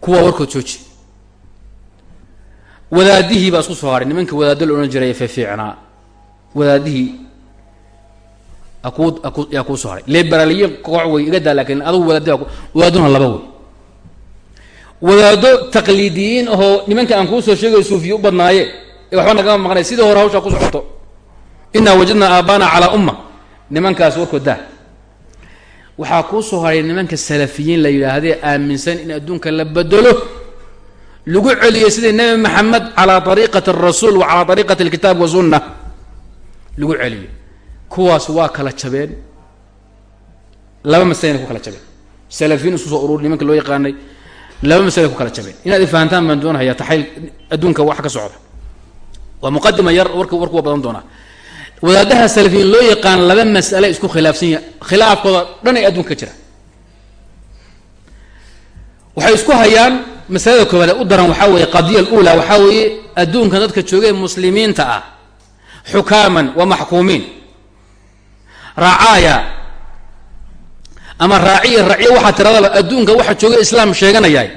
kuwa warkood jooji. Wadaadihii baa isku soo hadhay nimanka wadaaddo la odhan jiray fefiicnaa wadaadihii akuu aku yaa kuu soo hadhay liberaliyin koox wey iga daa laakiin adugu wadaadi wadaaduna laba wey wadaado taqliidiyiin ahoo nimanka aan kuu soo sheegayo suufiye u badnaaye ee waxba nagama maqnay sidii hore hawshaa ku socoto. Inaa wajadnaa aabaana calaa umma. Nimankaas warkood daa. Waxaa kuu soo haray nimanka salafiyiin la yidhaahdee aaminsan in adduunka la bedelo lagu celiyo sidii nebi maxamed calaa ariiqati arasuul wa calaa ariiqati alkitaab wasunna lagu celiyo kuwaas waa kala jabeen. Laba masalena ku kala jabeen. Salafiyiin isku soo urur nimanka loo yaqaanay laba masale ku kala jabeen. Inaad ifahantaan baan doonahaya taxayl adduunka wax ka socda. Waa muqadima yar warka warku waa badan doonaa. Wadaadaha salafiyiin loo yaqaan laba mas'ale isku khilaafsan ya khilaafkooda dhan ay adduunka ka jira. Waxay isku hayaan masalada koobaad u daran waxaa weeye qadiya alula waxaa weeye adduunkan dadka joogay muslimiinta ah xukaaman wa maxkuumiin raacaaya ama raaciya raaciya waxaa tiradaba adduunka waxa joogay islaam sheeganayahay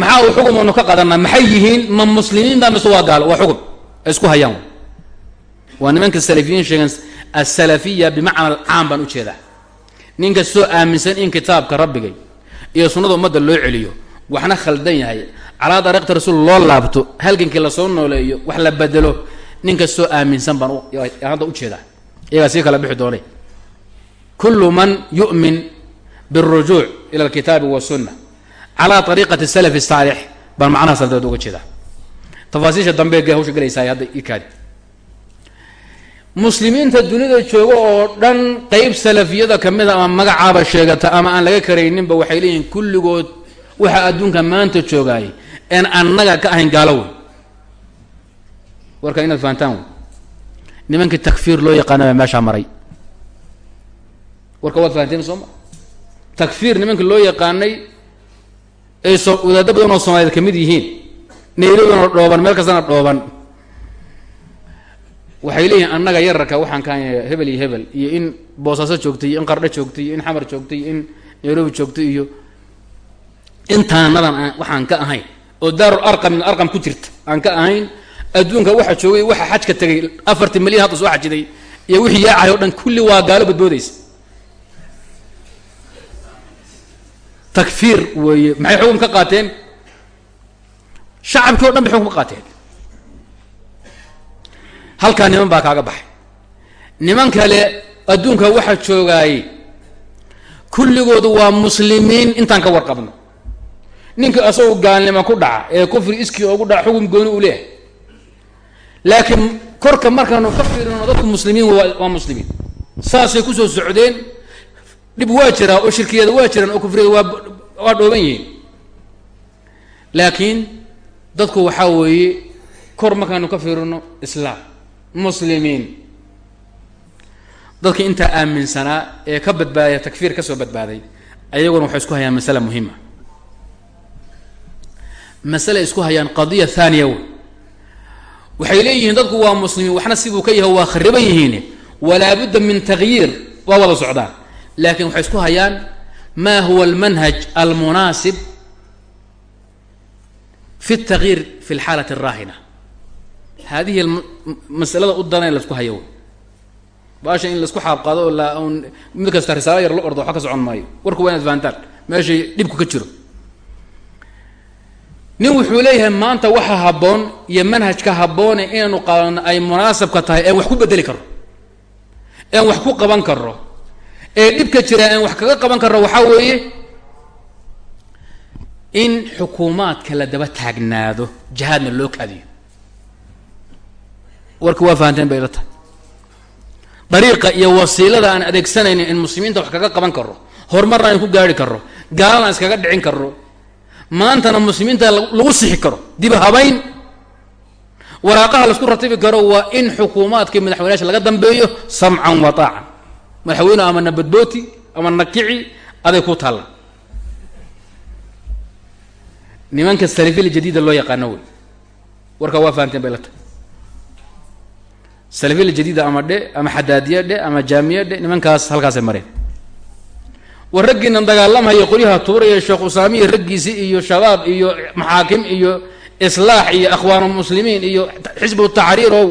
maxaa uu xugum onu ka qadanaa maxay yihiin? Ma muslimiin baa mise waa gaalo waa xugum. Ay isku hayaan. Waa nimanka salafiyiin sheegan asalafiya bimacna alcaam baan u jeedaa nin kastoo aaminsan in kitaabka rabbigay iyo sunnada ummadda loo celiyo waxna khaldan yahay. Calaa dariiqati rasuul loo laabto halgankii la soo nooleeyo wax la bedelo nin kastoo aaminsan baan hadda u jeedaa iyagaa sii kala bixi doonay. Kullu man yu'min biاlrujuuc ila alkitaabi wasunna calaa ariiqati salafi saalix. Baan macnaha saldeed uga jeedaa. Tafaasiisha dambe ge hawsha gelaysaay hadda ikaadi muslimiinta dunida jooga oo dhan qeyb salafiyada ka mid a ama magacaaba sheegata ama aan laga karayninba waxay leeyihiin kulligood waxa adduunka maanta joogaayay een annaga ka ahayn gaalo wey warka inaad fahantaan wey nimankii takfiir loo yaqaana baa meeshaa maray. Warka waad fahanteen sooma takfiir nimanka loo yaqaanay ay so wadaado badan oo soomaaliyed ka mid yihiin. Nayrobina dhooban meel kastana dhooban. Waxay leeyihiin annaga yararka waxaan ka hebel iyo hebel iyo in boosaaso joogtay iyo in qardho joogtay iyo in xamar joogtay iyo in nairobi joogtay iyo intaanadan aan waxaan ka ahayn oo daarul arqam min arqam ku jirta aan ka ahayn adduunka waxa joogay waxa xajka tegay afartii milyan hadda soo xajiday iyo wixii yaacay o dhan kulli waa gaalo badboodaysa takfiir weeye maxay xukun ka qaateen? Shacabkii o dhan bay xukun ka qaateen. Halkaa niman baa kaaga baxay. Niman kale adduunka waxa joogaayey kulligoodu waa muslimiin intaan ka warqabno. Ninka asagoo gaalnimo ku dhaca ee kufri iskii ogu dhaca xukun gooni u leehay laakiin korka markaanu ka fiirino dadku muslimiin waa muslimiin. Saasay ku soo socdeen. Dhib waa jiraa oo shirkiyada waa jiraan oo kufriyada waa waa dhooban yihiin. Laakiin dadku waxaa weeye kor markaanu ka fiirino islaam muslimiin. Dadka intaa aaminsanaa ee ka badbaadaya takfiir ka soo badbaaday ayaguna waxay isku hayaan masale muhima masale isku hayaan qadiya thaniya wey waxay leeyihiin dadku waa muslimiin waxna sibuu ka yahay waa khariban yihiin walaa budda min taghyiir waa wada socdaan laakiin waxay isku hayaan ma huwa almanhaj almunaasib fi اtagyiir fi اlxaalati الraahina hadihi masalada u daran ee la isku hayo wey baasha in laisku xaabqaado oo la un mid kasta risaalo yar la ordo waxba ka socon maayo warku waa inaad fahantaan meeshay dhibku ka jiro nin wuxuu leeyahay maanta waxa habboon iyo manhajka habboone inaynu qaadano ay munaasabka tahay een wax ku bedeli karo een wax ku qaban karo ee dhibka jira een wax kaga qaban karo waxaa weeye in xukuumaadka la daba taagnaado jihaadna loo kaadiyo warka waa fahanteen bay ila tahay. Dariiqa iyo wasiilada aan adeegsanaynin in muslimiinta wax kaga qaban karo horumarna aan ku gaari karo gaalana aan iskaga dhicin karo maantana muslimiinta lagu sixi karo. Dib habayn. Waraaqaha la isku ratibi karo waa in xukuumaadkii madaxweynayaasha laga dambeeyo samcan wa taacan. Madaxweyne ama na badbooti ama na kici aday ku taalla. Nimanka salafil jadiida loo yaqaano wey. Warkaa waa fahanteen bay la tahay. Salafil jadiida ama dhe ama xadaadiya dhe ama jaamiya dhe nimankaas halkaasay mareen war raggiinan dagaalamhaya qoryaha tuuraya sheekh usaamiya raggiisi iyo shabaab iyo maxaakim iyo islaax iyo akhwaanulmuslimiin iyo xisbu taxriir ow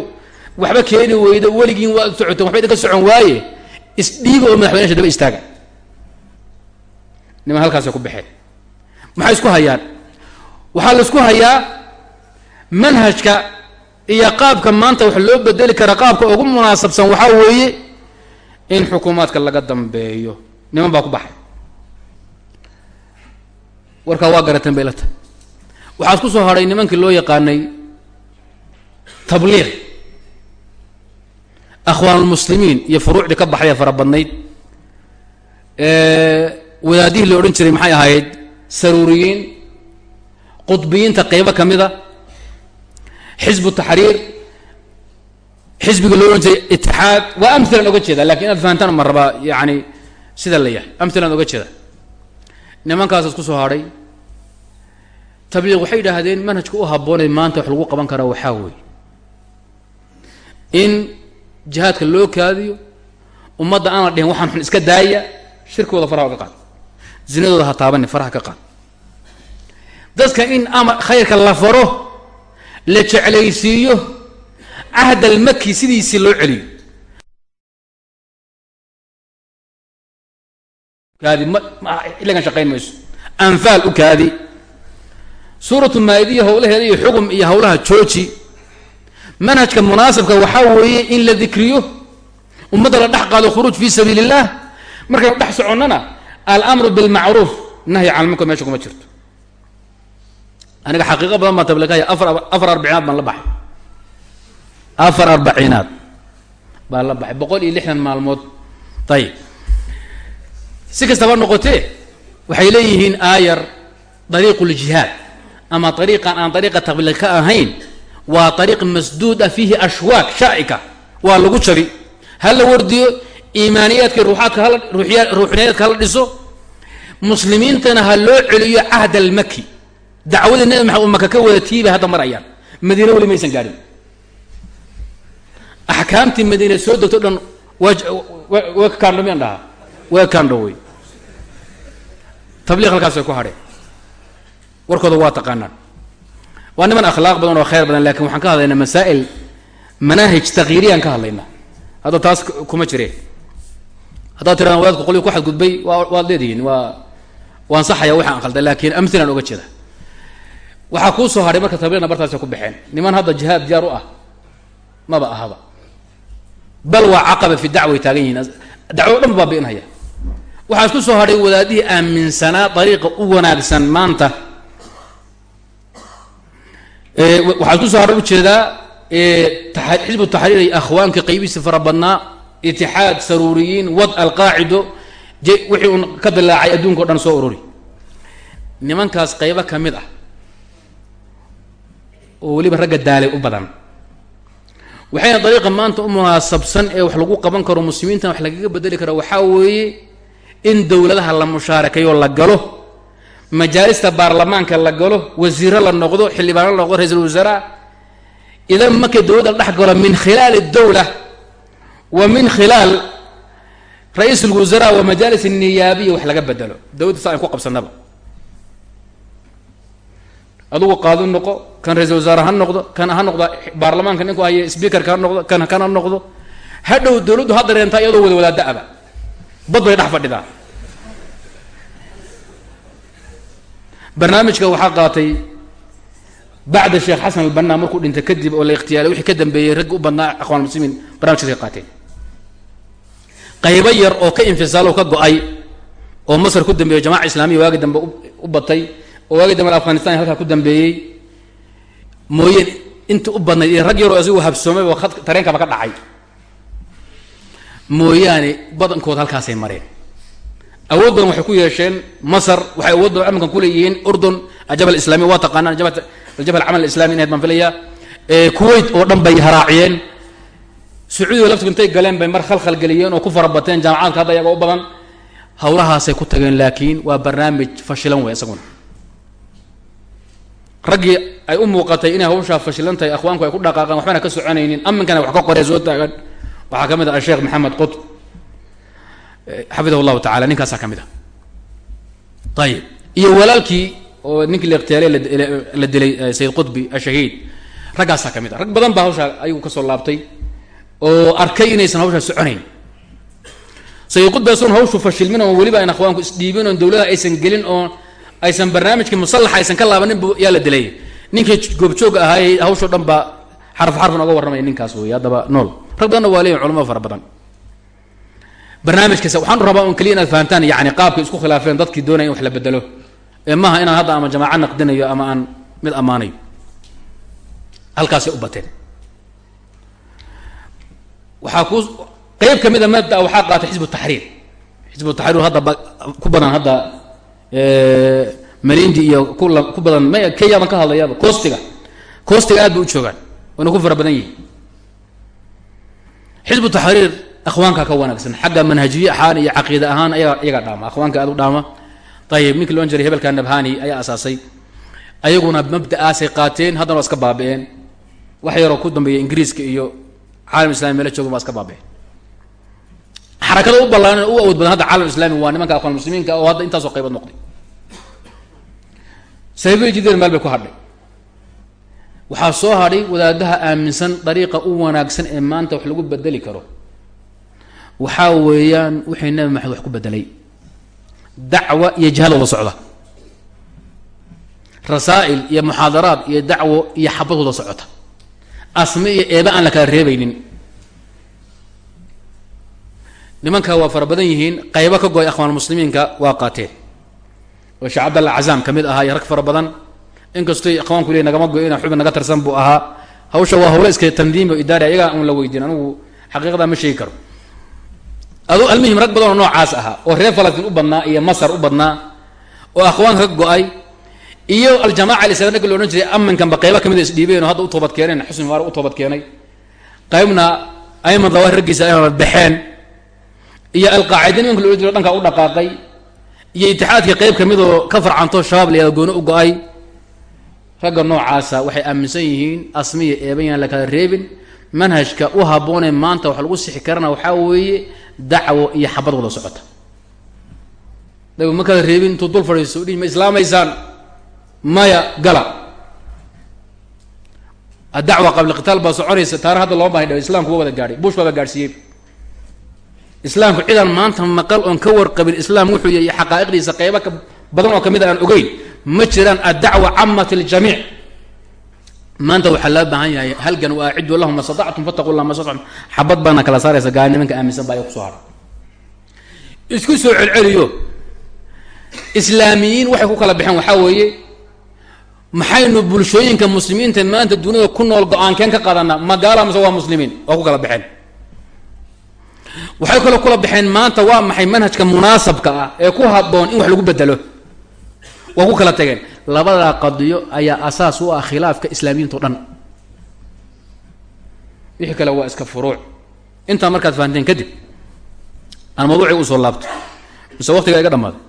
waxba keeni weydo weligiin waa socoteen waxba idinka socon waaye isdhiiba oo madaxweynasha daba istaaga. Niman halkaasay ku baxeen. Maxay isku hayaan? Waxaa la isku hayaa manhajka iyo qaabka maanta wax loo bedeli kara qaabka ugu munaasabsan waxaa weeye in xukuumaadka laga dambeeyo niman baa ku baxay. Warkaa waa garateen bay la tahay. Isku soo hadhay nimankii loo yaqaanay tabliiq. Akhwaanulmuslimiin iyo furuucdii ka baxday ee fara badnayd. Wadaadihii la odhan jiray maxay ahayd? Saruuriyiin qudbiyiinta qeybo ka mid a xisbu taxriir xisbiga loo odhan jiray itixaad. Waa amhilan oga jeeda laakiin inaad fahantaan ma rabaa yani sida la yahay. Amhilan oga jeeda. Nimankaas isku soo hadhay tabliiq waxay yidhaahdeen manhajka u habboonay maanta wax lagu qaban karaa waxaa weeye. In jihaadka loo kaadiyo ummadda aan la dhihin waxaan xun iska daaya shirkooda faraha ka qaad. Zinadooda ha taabani faraha ka qaad. Dadka in ama khayrka la faro la jeclaysiiyo cahd almaki sidiisii loo celiyo kaadi ma xilligan shaqayn mayso. Anfaal u kaadi. Suuratu maa'idiya howlaheeda iyo xugum iyo howlaha jooji. Manhajka munaasabka waxaa weeye in la dikriyo ummadda la dhex qaado khuruuj fi sabiili illah dhex soconnana alamru bilmacruuf nahyi can lmunkar meesha kuma jirto. Aniga xaqiiqo badan baan tabliiqaya afar afar arbacinaad baan la baxay. Afar arbaciinaad baan la baxay boqol iyo lixdan maalmood. Ayib si kastaba noqotee waxay leeyihiin aayar dariiqu ljihaad ama ariiqan aan ariiqa tabliiq ka ahayn waa ariiq masduud ah fiihi ashwaak shaa'ika waa lagu jabi ha la wardiyo iimaaniyaadka ruuxaadka hala ruuxniyaadka hala dhiso muslimiintana ha loo celiyo cahd almaki dacwadii nabi maxamed uu maka ka wada tiibay hadda marayaan madiine weli maysan gaadhin axkaamtii madiine soo degto dhan waa waa dhahaa waa kaandho wey tabliiq halkaasay ku hadheen warkooda waa taqaanaan. Waa niman akhlaaq badan oo khayr badan laakiin waxaan ka hadlaynaa masaa'il manaahij takyiiriyaan ka hadlaynaa. Hadda taas kuma jireen haddaad tiradaan wadaadku qolii ku xadgudbay waa waad leedihiin waa waan saxaya waxaan khalday laakiin amhilaan oga jeeda waxaa kuu soo hadhay marka tabliiqna bartaasay ku baxeen. Niman hadda jihaad diyaar u ah maba ahaba. Bal waa caqaba fi dacway taagan yihiin. Dacwo dhan ba baabi'inhaya waxaa isku soo hadhay wadaadihii aaminsanaa dariiqa u wanaagsan maanta. Waxaa isku soo hadhay u jeedaa xisbu taxriir ay akhwaanka qaybihiisi fara badnaa itixaad saruuriyiin wad alqaacido wixii uun ka dilaacay adduunka o dhan soo ururi. Nimankaas qaybo ka mid ah oo weliba ragga daalay u badan waxayna dariiqa maanta u munaasabsan ee wax lagu qaban karo muslimiintan wax lagaga bedeli karo waxaa weeye in dowladaha la mushaarakayo la galo majaalista baarlamaanka la galo wasiiro la noqdo xildhibaano la noqdo ra'iisul wasaraa idan markay dowladda la dhex galo min khilaali dowla wa min khilaal ra'iisul wasaraa wa majaalis niyaabiya wax laga bedelo. Dowladda sa ayn ku qabsanaba adugu qaadu noqo kan ra'isul wasaare ha noqdo kan ha noqda baarlamaanka ninku haya sbeakerka ha noqdo kan kan ha noqdo hadhow dawladdu ha dareentaa iyadoo wada wadaada-aba bad bay dhex fadhidaa barnaamijka waxaa qaatay bacda sheekh xasan albanaa markuu dhintay kadib oo la ikhtiyaalay wixii ka dambeeyey raggi u badnaa akhwaan muslimiin barnamijkaas ay qaateen. Qaybo yar oo ka infisaalo ka go'ay oo masar ku dambeeyey jamaca islaamiya waagi dambe u batay oo waagi dambe afghanistan halkaa ku dambeeyey mooyeen inta u badnayd iyo rag yaroo isagu habsoomay oo tareenkaba ka dhacay mooyaane badankood halkaasay mareen. Awood badan waxay ku yeesheen masar waxay awood badan amminkan kuleeyihiin urdun ajabal islamiya waa taqaanaan aljabal camal islami inayd baan filaya kuwait oo dhan bay haraaciyeen. Sacuudiga laftigu intay galeen bay mar khalkhal geliyeen oo ku farabateen jaamacaadka hadda iyaga u badan. Hawlahaasay ku tageen laakiin waa barnaamij fashilan wey isaguna. Raggii ay u muuqatay inay hawshaa fashilan tahay akhwaanku ay ku dhaqaaqaan waxbana ka soconaynin aminkana wax ka qoree soo taagan waxaa ka mid ah asheekh maxamed qut xafidahu llahu tacala ninkaasaa ka mid ah ayib iyo walaalkii oo ninkii la ikhtiyaarey la dilay sayid qutbi ashahiid raggaasaa ka mid ah rag badan baa hawshaa ayagu ka soo laabtay oo arkay inaysan hawshaa soconayn. Sayid qutbi hawshu fashilmin oo weliba ayn akhwaanku isdhiibin oon dawladaha aysan gelin oo aysan barnaamijkii musallaxa aysan ka laabanin yaa la dilay. Ninkii goobjooga ahaayey hawshao dhan baa xaraf xarfan oga warramaya ninkaas wey haddaba nool rag badanna waa leeyihiin culamada fara badan. Barnaamijkaas waxaan rabaa un keliya inaad fahantaan yani qaabkay isku khilaafeen dadkii doonaya in wax la bedelo ee maaha inaan hadda ama jamaaca naqdinayo ama aan mid ammaanayo. Halkaasay u bateen. Waxaa ku qeyb ka mid a mabda waxaa qaatay xisbu taxriir. Xisbu taxriir hadda ku badan hadda malindi iyo kula ku badan ma kenya baan ka hadlayaaba coostiga coostiga aad bay u joogaan wayna ku fara badan yihiin xisbu taxriir akhwaanka ka wanaagsan. Xagga manhajiye ahaan iyo caqiide ahaan iyagaa dhaama. Akhwaanka aad u dhaama. Ayib ninkii loon jiray hebelka nabhani ayaa asaasay. Ayaguna mabda'aasay qaateen haddana waa iska baabi'een wax yaroo ku dambeeya ingiriiska iyo caalam islami meelo joogan waa iska baabi'een xarakada u ballaaran u awood badan hadda caalam islami waa nimanka akhwaan muslimiinka oo hadda intaasoo qaybood noqday. Sahiibada jideen bay ku hadhay waxaa soo hadhay wadaadaha aaminsan dariiqa u wanaagsan ee maanta wax lagu bedeli karo. Waxaa weeyaan wixii nabi maxamed wax ku bedelay dacwa iyo jihaad wada socda. Rasaa'il iyo muxaadaraad iyo dacwo iyo xabad wada socota. Asme iyo eeba aan la kala reebaynin. Nimanka waa fara badan yihiin qaybo ka go'ay akhwaan muslimiinka waa qaateen oo sheekh cabdalla cazaam ka mid ahaa iyo rag fara badan inkastoy akhwaanku le nagama go ina xubin naga tirsan buu ahaa. Hawsha waa hawlo iska tandiim oo idaari ayagaa un la weydiin. Anigu xaqiiqada ma sheegi karo. Adu almuhim rag badan oo noocaas ahaa oo reer falastiin u badnaa iyo masar u badnaa oo akhwaanka ka go'ay iyo aljamaca alislami nagga lo odhan jiray aminkanba qaybo ka mid a isdhiibeen oo hadda u toobad keeneen xusni mubarak u toobad keenay. Qaybna ayman dawaahir raggiisa ayna baxeen iyo alqaacida nimanka lo odhan dhankaa u dhaqaaqay iyo itixaadka qayb ka mid oo ka farcanto shabaab la yada gooni u go'ay ragga noocaasa waxay aaminsan yihiin asmiya eeban yaan la kala reebin. Manhajka u habboonee maanta wax lagu sixi karana waxaa weeye dacwo iyo xabad wada socota. Dabi ma kala reebin intuu dul fadhiiso udhihi ma islaamaysaan maya gala. Adacwa qabla qitaal baa soconaysa taana hadda loo bahay dha islamku wa wada gaadhay bush baaba gaadhsiiyey. Islaamku cidaan maanta maqal oon ka warqabin islaam wuxuu yahay xaqaa'iqdiisa qaybo ka badan oo ka mid a aan ogeyn ma jiraan addacwa camat ljamiic maanta waxaa loo baahan yahay halgan wa aciduu lahum ma statactum fataqu llah ma statactum xabad baana kala saaraysa gaari nimanka aaminsan baa ku soo hara isku soo celceliyo. Islaamiyiin waxay ku kala baxeen waxaa weeye maxaynu bulshooyinka muslimiinta maanta duniyada ku nool go'aankeen ka qadanaa magaala mise waa muslimiin waa ku kala baxeen waxay kaloo kula baxeen maanta waa maxay manhajka munaasabka ah ee ku habboon in wax lagu bedelo waa ku kala tageen labadaa qadiyo ayaa asaas u ah khilaafka islaamiyiinta o dhan. Wixii kale waa iska furuuc. Intaa markaad fahanteen kadib aan mawduuciga u soo laabto mise waqtiga iga dhamaaday